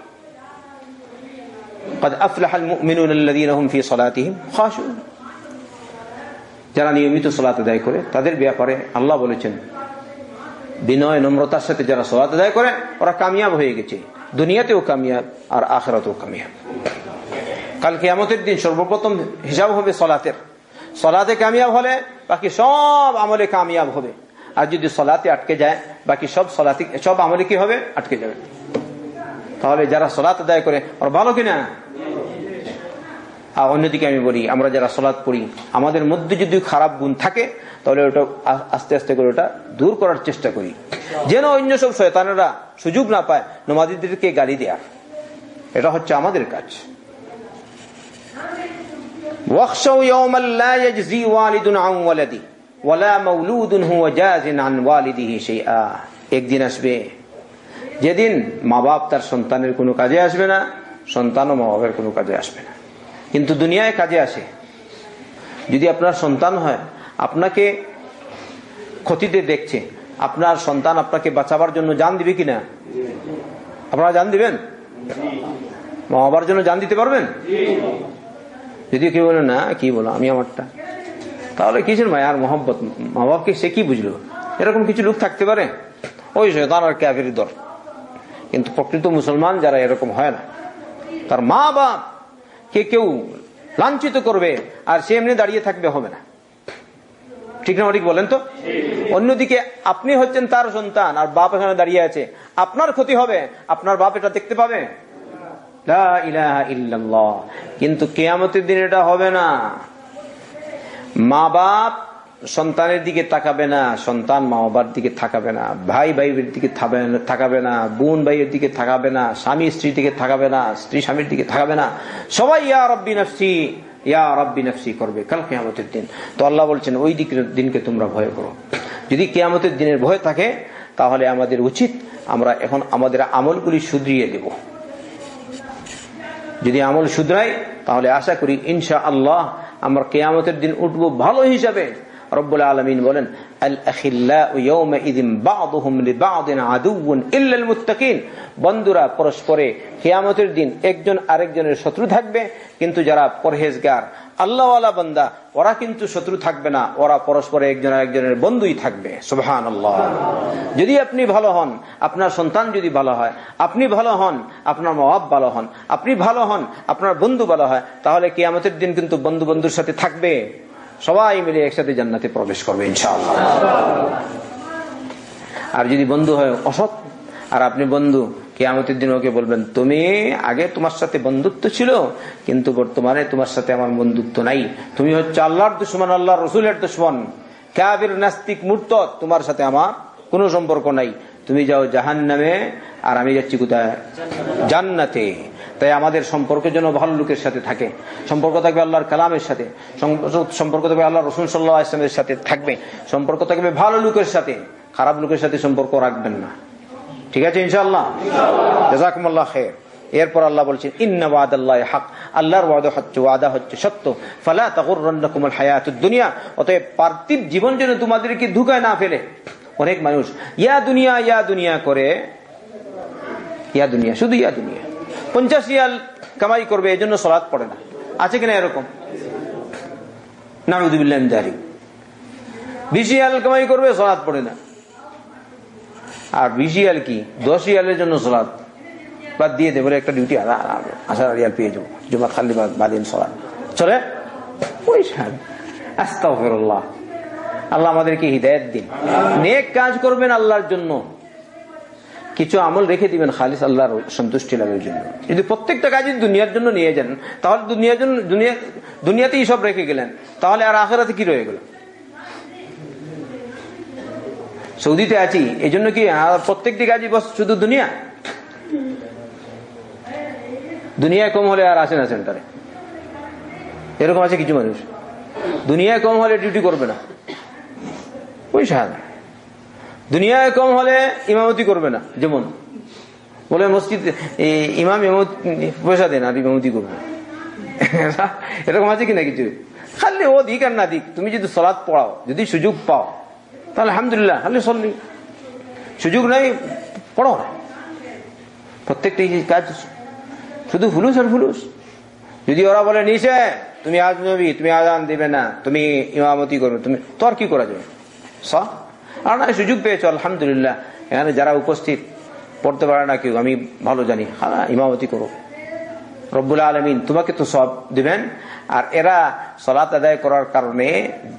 যারা নিয়মিত করে, তাদের ব্যাপারে আল্লাহ বলেছেন, বিনয়, নম্রতার সাথে যারা সলাত আদায় করে, ওরা কামিয়াব হয়ে গেছে। দুনিয়াতেও কামিয়াব, আর আখরাতেও কামিয়াব। কালকে কেয়ামতের দিন সর্বপ্রথম হিসাব হবে সলাতের। সলাতে কামিয়াব হলে বাকি সব আমলে কামিয়াব হবে। আর যদি সলাতে আটকে যায়, বাকি সব সলাতে, সব আমলে কি হবে? আটকে যাবে। তাহলে যারা সলাত আদায় করে আর ভালো কিনা আর অন্যদিকে আমি বলি, আমরা যারা সলাৎ পড়ি, আমাদের মধ্যে যদি খারাপ গুণ থাকে, তাহলে ওটা আস্তে আস্তে করে ওটা দূর করার চেষ্টা করি। যেন অন্য সব শয়তানেরা সুযোগ না পায় নমাজিদেরকে গালি দেয়ার এটা হচ্ছে আমাদের কাজ। ওয়াকশাউ ইয়াউমাল লা ইয়াজজি ওয়ালিদুন আন ওয়ালাদি। একদিন আসবে যেদিন মা বাপ তার সন্তানের কোনো কাজে আসবে না সন্তান ও মা বাবার কোনো কাজে আসবে না। কিন্তু দুনিয়ায় কাজে আসে। যদি আপনার সন্তান হয় আপনাকে ক্ষতিতে দেখছে আপনার সন্তান আপনাকে বাঁচাবার জন্য জান দিবে কিনা? আপনারা জান দিবেন? মা বাবার জন্য জান দিতে পারবেন? যদি কেউ বলে না কি বলো আমি আমারটা? তাহলে কিসের মায়ার মোহাম্মত মা বাপকে সে কি বুঝলো? এরকম কিছু লোক থাকতে পারে? ওই শয়তান আর ক্যাফের দর কিন্তু প্রকৃত মুসলমান যারা এরকম হয় না। তার মা বাপ কে কেউ লাঞ্ছিত করবে আর সে এমনি দাঁড়িয়ে থাকবে হবে না। ঠিক না ঠিক বলেন তো? অন্যদিকে আপনি হচ্ছেন তার সন্তান আর বাপ এখানে দাঁড়িয়ে আছে। আপনার ক্ষতি হবে। আপনার বাপ এটা দেখতে পাবে। কিন্তু কেয়ামতের দিন এটা হবে না। মা বাপ সন্তানের দিকে তাকাবে না, সন্তান মা বাবার দিকে থাকাবে না ভাই ভাইয়ের দিকে থাকাবে না বোন ভাইয়ের দিকে থাকাবে না, স্বামী স্ত্রীর দিকে থাকাবে না, স্ত্রী স্বামীর দিকে থাকাবে না। সবাই ইয়া রব্বি নফসি, ইয়া রব্বি নফসি করবে কাল কেয়ামতের দিন। তো আল্লাহ বলছেন, ওই দিকের দিনকে তোমরা ভয় করো। যদি কেয়ামতের দিনের ভয় থাকে, তাহলে আমাদের উচিত আমরা এখন আমাদের আমলগুলি শুধরিয়ে দেব। যদি আমল শুধরাই, তাহলে আশা করি ইনশা আল্লাহ আমরা কেয়ামতের দিন উঠবো ভালো হিসাবে। রব্বুল আলমিন বলেন বন্ধুরা, পরস্পরে কেয়ামতের দিন একজন আরেকজনের শত্রু থাকবে, কিন্তু যারা পরহেজগার, আল্লাহওয়ালা বন্দা, ওরা কিন্তু শত্রু থাকবে না, ওরা পরস্পরে একজন আরেকজনের বন্ধুই থাকবে। সুবহান আল্লাহ যদি আপনি ভালো হন, আপনার সন্তান যদি ভালো হয়, আপনি ভালো হন, আপনার মা বাপ ভালো হন, আপনি ভালো হন, আপনার বন্ধু ভালো হয়, তাহলে কেয়ামতের দিন কিন্তু বন্ধু বন্ধুর সাথে থাকবে। সবাই মিলে একসাথে জান্নাতে প্রবেশ করবে, ইনশাআল্লাহ। আর যদি বন্ধু হয়, অসৎ? আর আপনি বন্ধু, কেয়ামতের দিন ওকে বলবেন, তুমি আগে তোমার সাথে বন্ধুত্ব ছিল, কিন্তু বর্তমানে তোমার সাথে আমার বন্ধুত্ব নাই। তুমি হচ্ছে আল্লাহর দুশ্মন আল্লাহ রসুলের দুশ্মন। ক্যাবির নাস্তিক মূর্ত তোমার সাথে আমার কোনো সম্পর্ক নাই। তুমি যাও জাহান নামে আর আমি যাচ্ছি কোথায়? জান্নাতে। তাই আমাদের সম্পর্ক যেন ভালো লোকের সাথে থাকে। সম্পর্ক থাকবে আল্লাহর কালামের সাথে। সম্পর্ক থাকবে আল্লাহ রসুন সাল্লাহ ইসলামের সাথে থাকবে। সম্পর্ক থাকবে ভালো লোকের সাথে। খারাপ লোকের সাথে সম্পর্ক রাখবেন না। ঠিক আছে ইনশাল্লাহ জাজাকুমুল্লাহ খের এরপর আল্লাহ বলছেন ইন্নাবাদ আল্লাহ হক। আল্লাহর ওয়াদা হচ্ছে ওয়াদা হচ্ছে সত্য। ফালা তাকুর হায়াত দুনিয়া। অতএব পার্থিব জীবন যেন তোমাদেরকে ধুকায় না ফেলে। অনেক মানুষ ইয়া দুনিয়া ইয়া দুনিয়া করে ইয়া দুনিয়া শুধু ইয়া দুনিয়া। পঞ্চাশ রিয়াল কামাই করবে, এই জন্য সলাদ পড়ে না। আছে কিনা এরকম? নারুদুবিল্লাহ বিশ রিয়াল কামাই করবে সলাদ পড়ে না। আর বিশ রিয়াল কি? দশ রিয়ালের জন্য সলাদ বাদ দিয়ে দেবো একটা ডিউটি আসার রিয়াল পেয়ে যাব। জুমা খালি বাদিন সলাদ চলে? ওই আস্তাফিরুল্লাহ আল্লাহ আমাদেরকে হৃদায়ত দিন। নেক কাজ করবেন আল্লাহর জন্য। কিছু আমল রেখে দিবেন খালিস আল্লাহর সন্তুষ্টি লাভের জন্য। যদি প্রত্যেকটা কাজ দুনিয়ার জন্য নিয়ে যান, তাহলে দুনিয়ার জন্য, দুনিয়া, দুনিয়াতেই সব রেখে গেলেন, তাহলে আর আখেরাতে কি রয়ে গেল? সৌদিতে আছি এই জন্য কি প্রত্যেকটি কাজই বস শুধু দুনিয়া? দুনিয়া কম হলে আর আসে না সেন্টারে। এরকম আছে কিছু মানুষ। দুনিয়ায় কম হলে ডিউটি করবে না। ওই সাহায্য দুনিয়ায় কম হলে ইমামতি করবে না, যেমন। বলে মসজিদ ইমাম পয়সা দেন আর ইমামতি করবে। এরকম আছে কিনা কিছু? খালি ও দিক আর না দিক, তুমি যদি সলাদ পড়াও, যদি সুযোগ পাও, তাহলে আলহামদুলিল্লাহ, খালি সল্লি। সুযোগ নাই পড়ো না। প্রত্যেকটি কাজ শুধু ফুলুস আর ফুলুস। যদি ওরা বলে নিচে তুমি আজ নবী, তুমি আজান দিবে না, তুমি ইমামতি করবে, তুমি তোর কি করা যাবে? আর সুযোগ পেয়েছ, আলহামদুলিল্লাহ। এখানে যারা উপস্থিত, পড়তে পারে না কেউ, আমি ভালো জানি। হ্যাঁ ইমামতি করো রব্বুল আলমিন তোমাকে তো সব দিবেন। আর এরা সলাত আদায় করার কারণে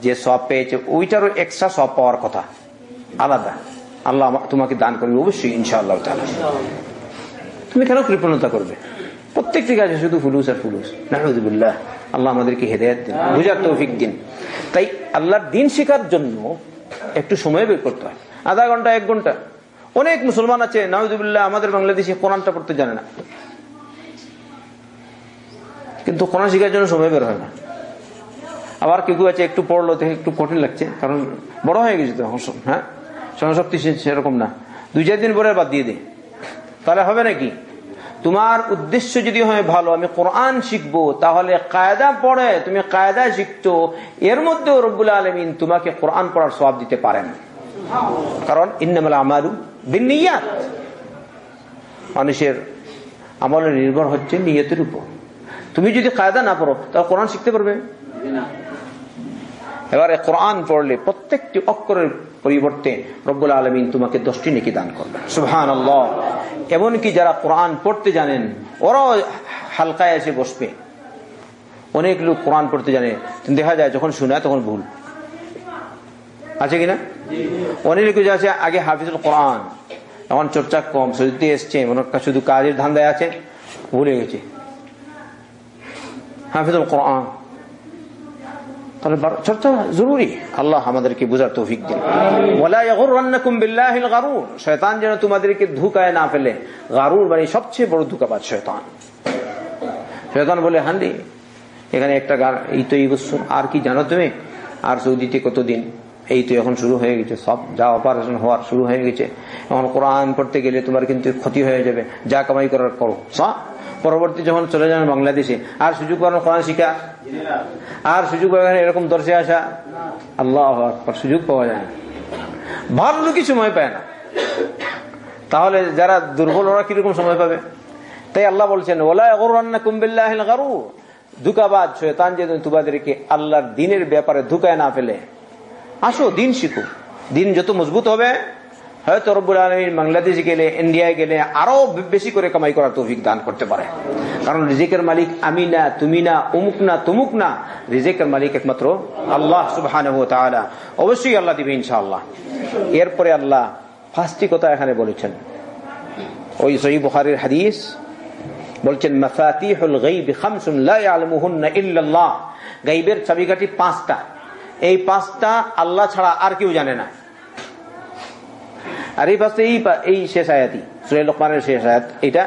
যে সব পেয়েছে, ওইটারও এক্সট্রা সব পাওয়ার কথা। আলাদা। আল্লাহ তোমাকে দান করবে, অবশ্যই, ইনশাআল্লাহ তুমি কেন কৃপণতা করবে? প্রত্যেকটি কাজে শুধু ফুলুস আর ফুলুস। নাহদুল্লাহ আল্লাহ আমাদেরকে হেদায়ত দিন, বুঝার তৌফিক দিন। তাই আল্লাহর দিন শেখার জন্য একটু সময় বের করতে হয়। আধা ঘণ্টা, এক ঘণ্টা। অনেক মুসলমান আছে নাহদুল্লাহ আমাদের বাংলাদেশে কোরআনটা পড়তে জানে না। কিন্তু কোরআন শেখার জন্য সময় বের হয় না। আবার কেউ কেউ আছে, একটু পড়ল, দেখে একটু কঠিন লাগছে, কারণ বড় হয়ে গেছে তো হ্যাঁ? সহশক্তি সেরকম না। দুই, চার দিন পরে বাদ দিয়ে দে। তাহলে হবে নাকি? তোমার উদ্দেশ্য যদি হয় ভালো, আমি কোরআন শিখব, তাহলে কায়দা পড়ে, তুমি কায়দা শিখছো, এর মধ্যেও রব্বুল আলমিন তোমাকে কোরআন পড়ার সব দিতে পারেন। কারণ ইন্নামাল আমারু বিনিয়াত মানুষের আমলে নির্ভর হচ্ছে নিয়তের উপর। তুমি যদি কায়দা না পড়ো, তাহলে কোরআন শিখতে পারবে? এবারে কোরআন পড়লে প্রত্যেকটি অক্ষরের পরিবর্তে রব্বুল আলমিন তোমাকে দশটি নেকি দান করবে। সুহান আল্লাহ এমনকি যারা কোরআন পড়তে জানেন, ওরাও হালকায় এসে বসবে। অনেক লোক কোরআন পড়তে জানে, দেখা যায় যখন শোনায় তখন ভুল। আছে কিনা? অনেক লোক আছে, আগে হাফিজুল কোরআন, এখন চর্চা কম সজিতে এসছে, মনে শুধু কাজের ধান্দায় আছে, ভুলে গেছে। হাফিজুল কোরআন। তাহলে চর্চা জরুরি। আল্লাহ আমাদেরকে বুঝার তৌফিক দিন। শয়তান যেন তোমাদেরকে ধুকায় না ফেলে। গারুর মানে সবচেয়ে বড় ধুকাবাদ শয়তান। শয়তান বলে হান্দি এখানে একটা গান এই তো এই বছর আর কি জানো তুমি? আর সৌদিতে কতদিন? এই তো এখন শুরু হয়ে গেছে সব যা অপারেশন হওয়ার শুরু হয়ে গেছে। এখন কোরআন পড়তে গেলে তোমার কিন্তু ক্ষতি হয়ে যাবে যা কামাই করার করো পরবর্তী যখন চলে যাবেন বাংলাদেশে। আর সুযোগ পাবেন কোরআন শিখা আর সুযোগ পাবেন এরকম দর্শে আসা? আল্লাহ সুযোগ পাওয়া যায় না। ভালো লোকই সময় পায় না। তাহলে যারা দুর্বল, ওরা কীরকম সময় পাবে? তাই আল্লাহ বলছেন, ওলা রান্না কুম্বিল্লাহ গারু ধুকাবাদ শয়তান যে তোমাদেরকে আল্লাহর দিনের ব্যাপারে ধুকায় না ফেলে। আসো, দিন শিখো। দিন যত মজবুত হবে হয়তো রব্বুল আলমীর বাংলাদেশে গেলে ইন্ডিয়ায় গেলে আরও বেশি করে কামাই করার তৌফিক দান করতে পারে। কারণ রিজিকের মালিক আমি না, তুমি না অমুক না, তুমুক না, রিজিকের মালিক একমাত্র আল্লাহ সুবাহ অবশ্যই আল্লাহ দিবে ইনশাআল্লাহ। এরপরে আল্লাহ ফার্স্টটি কথা এখানে বলেছেন। ওই সহি বুখারির হাদিস বলছেন, মাফাতিহুল পাঁচটা। এই পাঁচটা আল্লাহ ছাড়া আর কেউ জানে না। আর এই পাশে এই এই শেষ আয়াতি সুরাই লোকমানের শেষ আয়াত এটা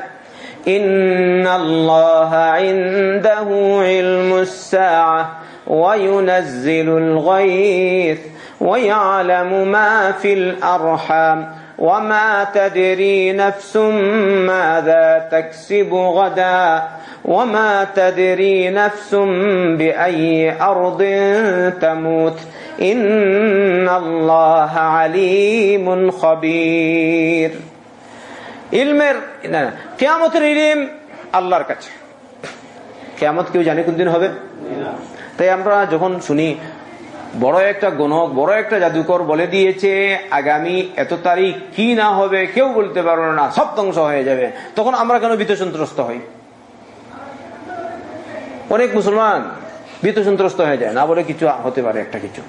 إن الله عنده علم الساعة وينزل الغيث ويعلم ما في الأرحام وما تدري نفس ماذا تكسب غدا وما تدري نفس بأي أرض تموت إن الله عليم خبير ইলমের না কেয়ামতের ইলিম আল্লাহর কাছে কেয়ামত কেউ জানে কোনদিন হবে তাই আমরা যখন শুনি বড় একটা গণক বড় একটা জাদুকর বলে দিয়েছে আগামী এত তারিখ কি না হবে কেউ বলতে পারবে না সব ধ্বংস হয়ে যাবে তখন আমরা কেন ভীত সন্ত্রস্ত হই অনেক মুসলমান ভীত সন্ত্রস্ত হয়ে যায়। না বলে কিছু হতে পারে একটা কিছু।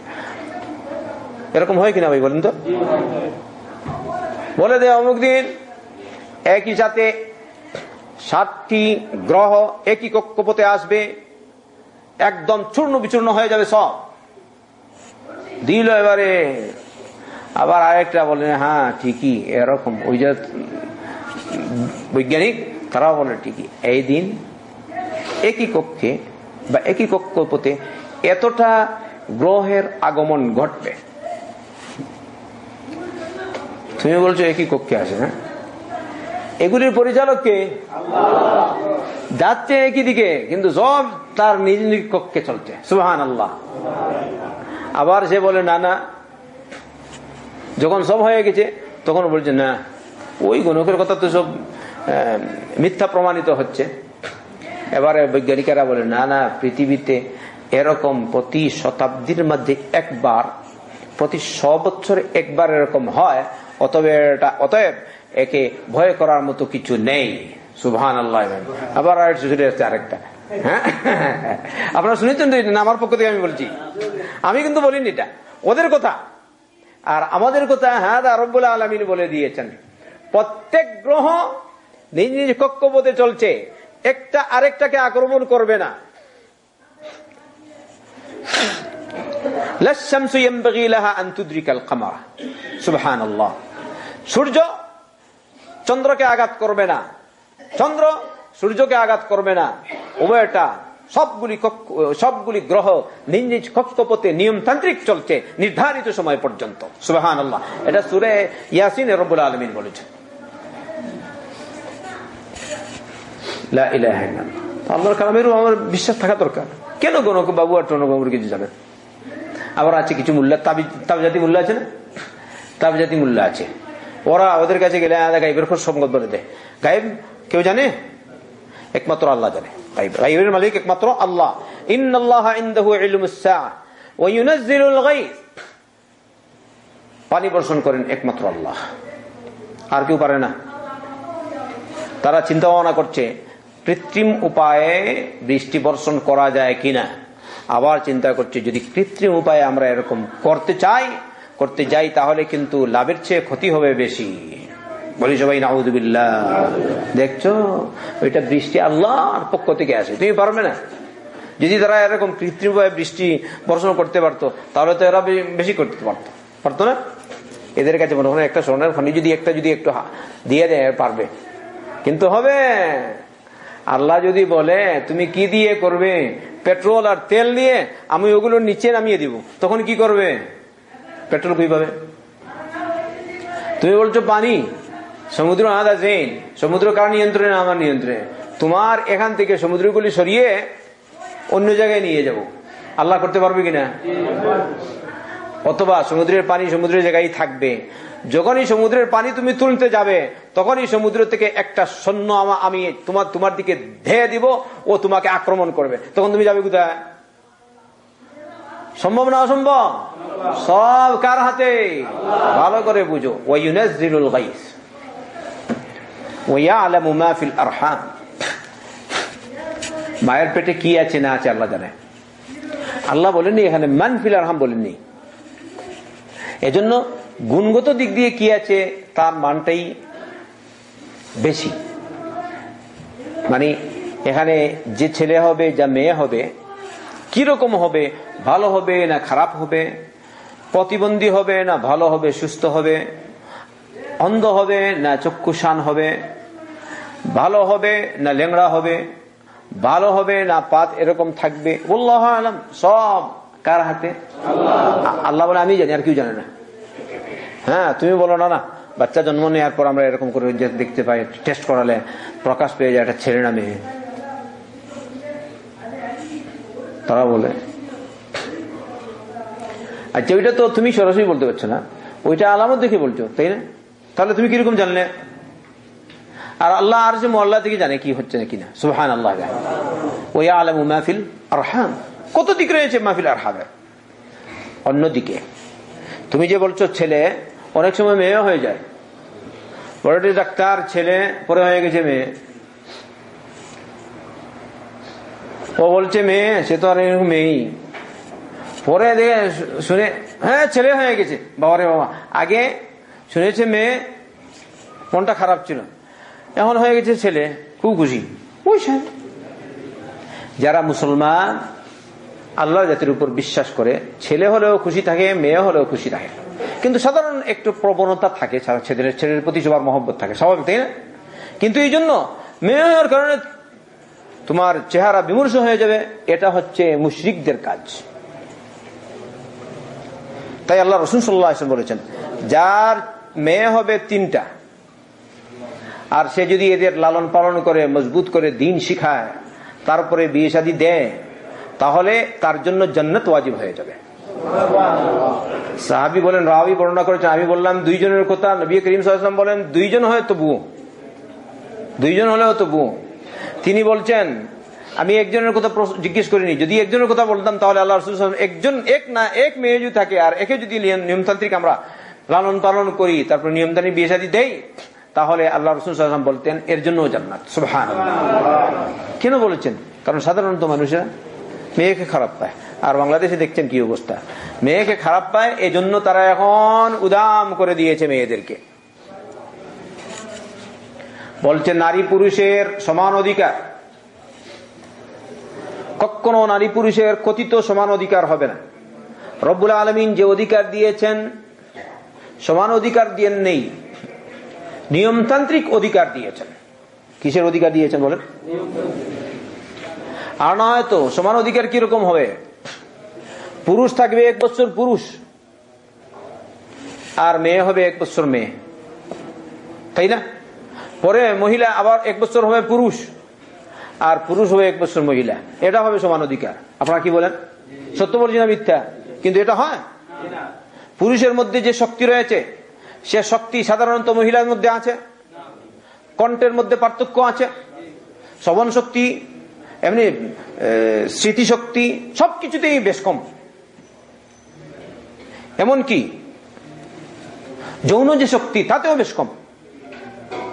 এরকম হয় কিনা ভাই বলেন তো? বলে দে অমুক দিন, একই সাথে সাতটি গ্রহ একই কক্ষপথে আসবে, একদম চূর্ণ বিচূর্ণ হয়ে যাবে সব। দিল এবারে। আবার আরেকটা বলে হ্যাঁ ঠিকই, এরকম। ওই যে বৈজ্ঞানিক, তারাও বলে, ঠিকই। এই দিন একই কক্ষে বা একই কক্ষপথে এতটা গ্রহের আগমন ঘটবে। তুমি বলছো একই কক্ষে আসে হ্যাঁ? এগুলির পরিচালক কে? যাচ্ছে একই দিকে, কিন্তু সব তার নিজ নিজ কক্ষে চলছে। সুহান আল্লাহ আবার সে বলে, না না। যখন সব হয়ে গেছে, তখন বলছে, না, ওই গণকের কথা তো সব মিথ্যা প্রমাণিত হচ্ছে। এবারে বৈজ্ঞানিকেরা বলে, না না, পৃথিবীতে এরকম প্রতি শতাব্দীর মধ্যে একবার, প্রতি শ বছর একবার এরকম হয়, অতএব এটা, অতএব একে ভয় করার মতো কিছু নেই। সুবহান আল্লাহ আবার আরেকটা হ্যাঁ? আপনারা শুনেছেন এটা আমার পক্ষ থেকে আমি বলছি। আমি কিন্তু বলিনি এটা। ওদের কথা। আর আমাদের কথা হ্যাঁ আরবুল আলমিন বলে দিয়েছেন। প্রত্যেক গ্রহ নিজ নিজ কক্ষপথে চলছে। একটা আরেকটাকে আক্রমণ করবে না। সূর্য চন্দ্রকে আঘাত করবে না। চন্দ্র সূর্যকে আঘাত করবে না। উভয়টা সবগুলি সবগুলি গ্রহ নিজ নিজ কক্ষপথে নিয়মতান্ত্রিক চলছে নির্ধারিত সময় পর্যন্ত। আল্লাহ এটা সুরে ইয়াসিন রবুল আলমিন বলেছেন। আল্লাহর কালামেরও আমার বিশ্বাস থাকা দরকার। কেন গণক বাবু আর কিছু যাবেন আবার আছে কিছু মূল্য তাবজাতি মূল্য আছে না? তাবজাতি মূল্য আছে। ওরা ওদের কাছে গেলে গাইবের খোঁজ সম্পদ বলে দেয়। গাইব কেউ জানে? একমাত্র আল্লাহ জানে। গাইবের মালিক একমাত্র আল্লাহ। পানি বর্ষণ করেন একমাত্র আল্লাহ। আর কেউ পারে না। তারা চিন্তা ভাবনা করছে কৃত্রিম উপায়ে বৃষ্টি বর্ষণ করা যায় কিনা? আবার চিন্তা করছে, যদি কৃত্রিম উপায়ে আমরা এরকম করতে চাই, করতে যাই, তাহলে কিন্তু লাভের চেয়ে ক্ষতি হবে বেশি। বলি সবাই নাউদুবিল্লা দেখছ? ওইটা বৃষ্টি আল্লাহর পক্ষ থেকে আসে। তুমি পারবে না। যদি তারা এরকম কৃত্রিম উপায়ে বৃষ্টি বর্ষণ করতে পারতো, তাহলে তো এরা বেশি করতে পারতো। পারতো না? এদের কাছে মনে হয় একটা স্বর্ণের খনি যদি একটা যদি একটু দিয়ে দেয় পারবে। কিন্তু হবে? আল্লাহ যদি বলে, তুমি কি দিয়ে করবে? পেট্রোল আর তেল দিয়ে আমি ওগুলোর নিচে নামিয়ে দিব। তখন কি করবে? পেট্রোল কীভাবে তুমি বলছো পানি। সমুদ্র আদা জেন সমুদ্র কার নিয়ন্ত্রণে? আমার নিয়ন্ত্রণে। তোমার এখান থেকে সমুদ্রগুলি সরিয়ে অন্য জায়গায় নিয়ে যাব। আল্লাহ করতে পারবে কিনা? অথবা সমুদ্রের পানি সমুদ্রের জায়গায় থাকবে। যখনই সমুদ্রের পানি তুমি তুলতে যাবে, তখনই সমুদ্র থেকে একটা সৈন্য আমি তোমার তোমার দিকে ধেয়ে দিব, ও তোমাকে আক্রমণ করবে। তখন তুমি যাবে কোথায়? সম্ভব না অসম্ভব? সব কার হাতে? ভালো করে বুঝো। ফিল মায়ের পেটে কি আছে না আছে আল্লাহ জানে। আল্লাহ বলেননি এখানে, মান ফিল আরহাম বলেননি। এজন্য গুণগত দিক দিয়ে কি আছে, তার মানটাই বেশি। মানে এখানে যে ছেলে হবে, যা মেয়ে হবে, কীরকম হবে, ভালো হবে না খারাপ হবে, প্রতিবন্ধী হবে না ভালো হবে, সুস্থ হবে, অন্ধ হবে না চক্ষুষান হবে, ভালো হবে না লেংড়া হবে, ভালো হবে না পাত এরকম থাকবে বললাহ আলম, সব কার হাতে? আল্লাহ বলে আমি জানি, আর কেউ জানে না। হ্যাঁ তুমি বলো, না না, বাচ্চা জন্ম নেওয়ার পর আমরা এরকম করে দেখতে পাই টেস্ট করালে প্রকাশ পেয়ে যায় একটা ছেলে না মেয়ে তারা বলে আচ্ছা ওইটা তো তুমি সরাসরি বলতে পারছ না, ওইটা আলামত দেখে বলছো, তাই না? তাহলে তুমি কীরকম জানলে? আর আল্লাহ আর যে মোল্লা থেকে জানে কি হচ্ছে না। কিনা সুহান আল্লাহ ওই আলম মাহফিল আর হাম কত দিক রয়েছে মাহফিল আর হামের অন্যদিকে তুমি যে বলছো ছেলে, অনেক সময় মেয়ে হয়ে যায়। বড়টি ডাক্তার, ছেলে, পরে হয়ে গেছে মেয়ে। ও বলছে, মেয়ে, সে তো আর এরকম মেয়েই। পরে দেখে শুনে হ্যাঁ ছেলে হয়ে গেছে, বাবারে বাবা। আগে শুনেছে মেয়ে, মনটা খারাপ ছিল। এখন হয়ে গেছে ছেলে, খুব খুশি। যারা মুসলমান আল্লাহ জাতির উপর বিশ্বাস করে, ছেলে হলেও খুশি থাকে, মেয়ে হলেও খুশি থাকে। কিন্তু সাধারণ একটু প্রবণতা থাকে ছেলের ছেলের প্রতি সবার মহব্বত থাকে, স্বাভাবিক, তাই না? কিন্তু এই জন্য মেয়ে হওয়ার কারণে তোমার চেহারা বিমর্ষ হয়ে যাবে, এটা হচ্ছে মুশরিকদের কাজ। তাই আল্লাহ রসুন সাল্লাহ বলেছেন, যার মেয়ে হবে তিনটা, আর সে যদি এদের লালন পালন করে, মজবুত করে, দিন শিখায়, তারপরে বিয়ে শাদী দেয় তাহলে তার জন্য জন্নত ওয়াজিব হয়ে যাবে। সাহাবি বলেন রাহাবি বর্ণনা করেছেন, আমি বললাম, দুইজনের কথা নবী করিম সাল্লাম বলেন, দুইজন হয় তবুও দুইজন হলেও তবুও তিনি বলছেন, আমি একজনের কথা জিজ্ঞেস করিনি, যদি একজনের কথা বলতাম, তাহলে আল্লাহ রসুল একজন এক না এক মেয়ে যদি থাকে, আর একে যদি নিয়মতান্ত্রিক আমরা লালন পালন করি, তারপর নিয়মতান্ত্রিক বিয়ে শাদী দেই, তাহলে আল্লাহ রসুল বলতেন, এর জন্য জান্নাত। সুবহান কেন বলেছেন? কারণ সাধারণত মানুষেরা মেয়েকে খারাপ পায়। আর বাংলাদেশে দেখছেন কি অবস্থা? মেয়েকে খারাপ পায়, এজন্য তারা এখন উদাম করে দিয়েছে মেয়েদেরকে। বলছে, নারী পুরুষের সমান অধিকার। কখনো নারী পুরুষের কথিত সমান অধিকার হবে না। রব্বুল আলমিন যে অধিকার দিয়েছেন, সমান অধিকার দিয়ে নেই। নিয়মতান্ত্রিক অধিকার দিয়েছেন। কিসের অধিকার দিয়েছেন বলেন? আর না হয়তো সমান অধিকার কীরকম হবে? পুরুষ থাকবে এক বছর পুরুষ, আর মেয়ে হবে এক বছর মেয়ে। তাই না? পরে মহিলা আবার এক বছর হবে পুরুষ, আর পুরুষ হবে এক বছর মহিলা। এটা হবে সমান অধিকার। আপনারা কি বলেন? সত্য বলছি না মিথ্যা? কিন্তু এটা হয়। পুরুষের মধ্যে যে শক্তি রয়েছে, সে শক্তি সাধারণত মহিলার মধ্যে আছে। কণ্ঠের মধ্যে পার্থক্য আছে। শ্রবণ শক্তি এমনি স্মৃতিশক্তি সবকিছুতেই বেশ কম। এমনকি যৌন যে শক্তি, তাতেও বেশ কম।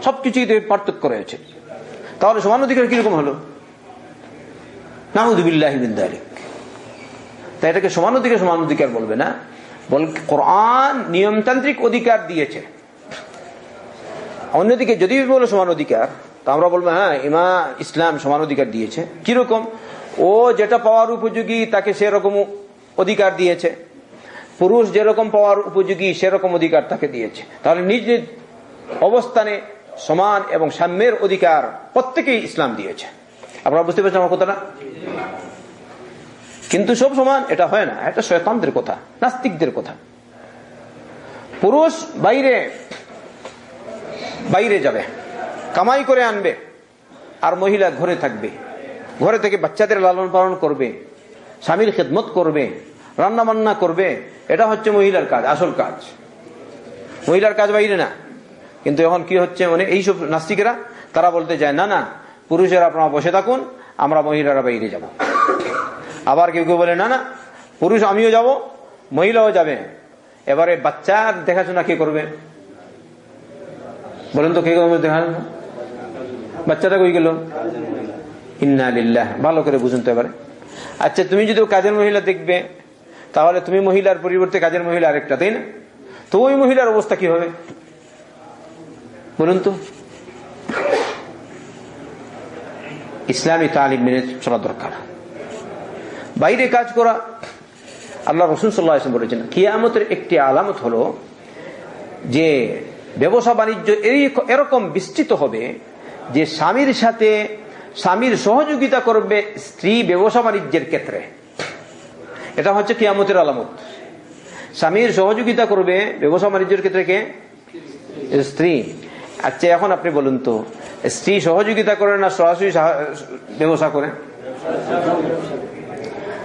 সবকিছুতে পার্থক্য রয়েছে। তাহলে সমান অধিকার কীরকম হলো? এটাকে সমান অধিকার সমান অধিকার বলবে না। বল কোরআন নিয়মতান্ত্রিক অধিকার দিয়েছে। অন্যদিকে যদি বলো সমান অধিকার আমরা বলব হ্যাঁ ইমা ইসলাম সমান অধিকার দিয়েছে। কীরকম? ও যেটা পাওয়ার উপযোগী, তাকে সেরকম অধিকার দিয়েছে। পুরুষ যেরকম পাওয়ার উপযোগী, সেরকম অধিকার তাকে দিয়েছে। তাহলে নিজ নিজ অবস্থানে সমান এবং সাম্যের অধিকার প্রত্যেকেই ইসলাম দিয়েছে। আপনারা বুঝতে পারছেন আমার কথাটা? কিন্তু সব সমান, এটা হয় না। এটা শয়তানদের কথা, নাস্তিকদের কথা। পুরুষ বাইরে বাইরে যাবে। কামাই করে আনবে, আর মহিলা ঘরে থাকবে। ঘরে থেকে বাচ্চাদের লালন পালন করবে, স্বামীর খেদমত করবে রান্না বান্না করবে, এটা হচ্ছে মহিলার কাজ, আসল কাজ। মহিলার কাজ বাইরে না। কিন্তু এখন কি হচ্ছে মানে এইসব নাস্তিকেরা, তারা বলতে চায়, না না, পুরুষেরা আপনারা বসে থাকুন, আমরা মহিলারা বাইরে যাব। আবার কেউ কেউ বলে, না না, পুরুষ আমিও যাব, মহিলাও যাবে। এবারে বাচ্চার দেখাশোনা কে করবে? বলেন তো, কে করবে দেখাশোনা? বাচ্চাটা কই গেল? ইন্নালিল্লাহ ভালো করে বুঝুন তো এবারে। আচ্ছা তুমি যদি কাজের মহিলা দেখবে, তাহলে তুমি মহিলার পরিবর্তে কাজের মহিলা আরেকটা, তাই না? তো ওই মহিলার অবস্থা কি হবে? বলুন তো। ইসলামী তালিম মেনে চলা দরকার। বাইরে কাজ করা, আল্লাহ রসুন সাল্লাহ বলেছেন, কিয়ামতের একটি আলামত হলো যে ব্যবসা বাণিজ্য এরকম বিস্তৃত হবে যে স্বামীর সাথে স্বামীর সহযোগিতা করবে স্ত্রী ব্যবসা বাণিজ্যের ক্ষেত্রে। এটা হচ্ছে কিয়ামতের আলামত। স্বামীর সহযোগিতা করবে ব্যবসা বাণিজ্যের ক্ষেত্রে কে? স্ত্রী। আচ্ছা এখন আপনি বলুন তো, স্ত্রী সহযোগিতা করে না সরাসরি ব্যবসা করে?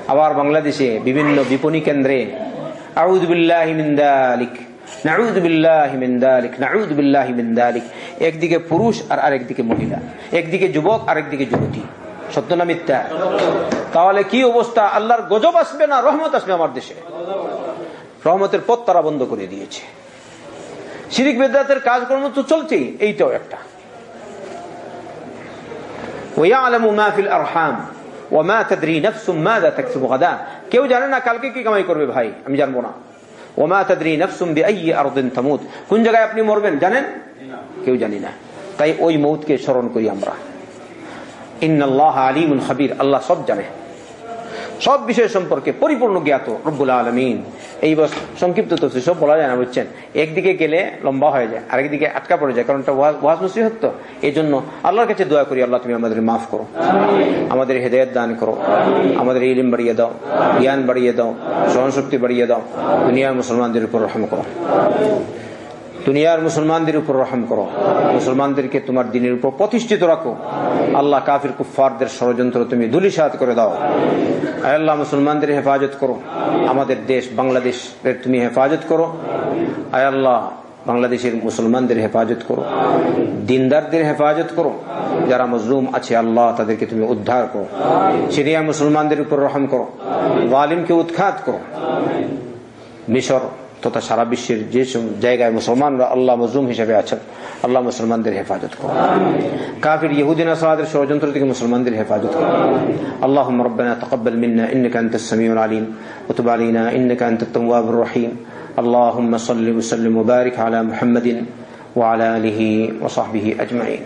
আবার বাংলাদেশে বিভিন্ন বিপণী কেন্দ্রে একদিকে পুরুষ আর আরেকদিকে মহিলা। একদিকে যুবক, আরেকদিকে যুবতী। সত্য না মিথ্যা? তাহলে কি অবস্থা? আল্লাহর গজব আসবে না? রহমত আসবে আমার দেশে। রহমতের পথ তারা বন্ধ করে দিয়েছে। শিরিক বেদাতের কাজকর্ম তো চলছেই, এইটাও একটা। কেউ জানে না কালকে কি কামাই করবে ভাই? আমি জানব না। ওমা তাদরি নফসুম তামুত। কোন জায়গায় আপনি মরবেন, জানেন? কেউ জানি না। তাই ওই মৌতকে স্মরণ করি আমরা। ইন্নাল্লাহ আলিমুল হাবির আল্লাহ সব জানে। সব বিষয় সম্পর্কে পরিপূর্ণ জ্ঞাত রব্বুল আলমিন। এই বস সংক্ষিপ্ত তো সব বলা যায় না বুঝছেন? একদিকে গেলে লম্বা হয়ে যায় আরেকদিকে আটকা পড়ে যায় কারণ ওয়াজ নসিহত তো। এই জন্য আল্লাহর কাছে দোয়া করি আল্লাহ তুমি আমাদের মাফ করো। আমাদের হৃদয়ত দান করো। আমাদের ইলিম বাড়িয়ে দাও জ্ঞান বাড়িয়ে দাও সহনশক্তি বাড়িয়ে দাও দুনিয়ার মুসলমানদের উপর রহম করো। দুনিয়ার মুসলমানদের উপর রহম করো। মুসলমানদেরকে তোমার দিনের উপর প্রতিষ্ঠিত রাখো। আল্লাহ কাফির কুফারদের ষড়যন্ত্র তুমি দুলিশাত করে দাও। আল্লাহ, মুসলমানদের হেফাজত করো। আমাদের দেশ বাংলাদেশের তুমি হেফাজত করো। আয় আল্লাহ, বাংলাদেশের মুসলমানদের হেফাজত করো। দিনদারদের হেফাজত করো। যারা মজলুম আছে, আল্লাহ তাদেরকে তুমি উদ্ধার করো। সিরিয়া মুসলমানদের উপর রহম করো। ওয়ালিমকে উৎখাত করো। মিশর তথা সারা বিশ্বের যে জায়গায় মুসলমানরা আল্লাহ মজলুম হিসেবে আছেন আল্লাহ মুসলমানদের হেফাজত করো কাফির ইহুদিন আসাদের ষড়যন্ত্র থেকে মুসলমানদের হেফাজত করো আল্লাহ ربنا تقبل منا انك انت السميع العليم وتب علينا انك انت التواب الرحيم اللهم صل وسلم وبارك على محمد وعلى اله وصحبه اجمعين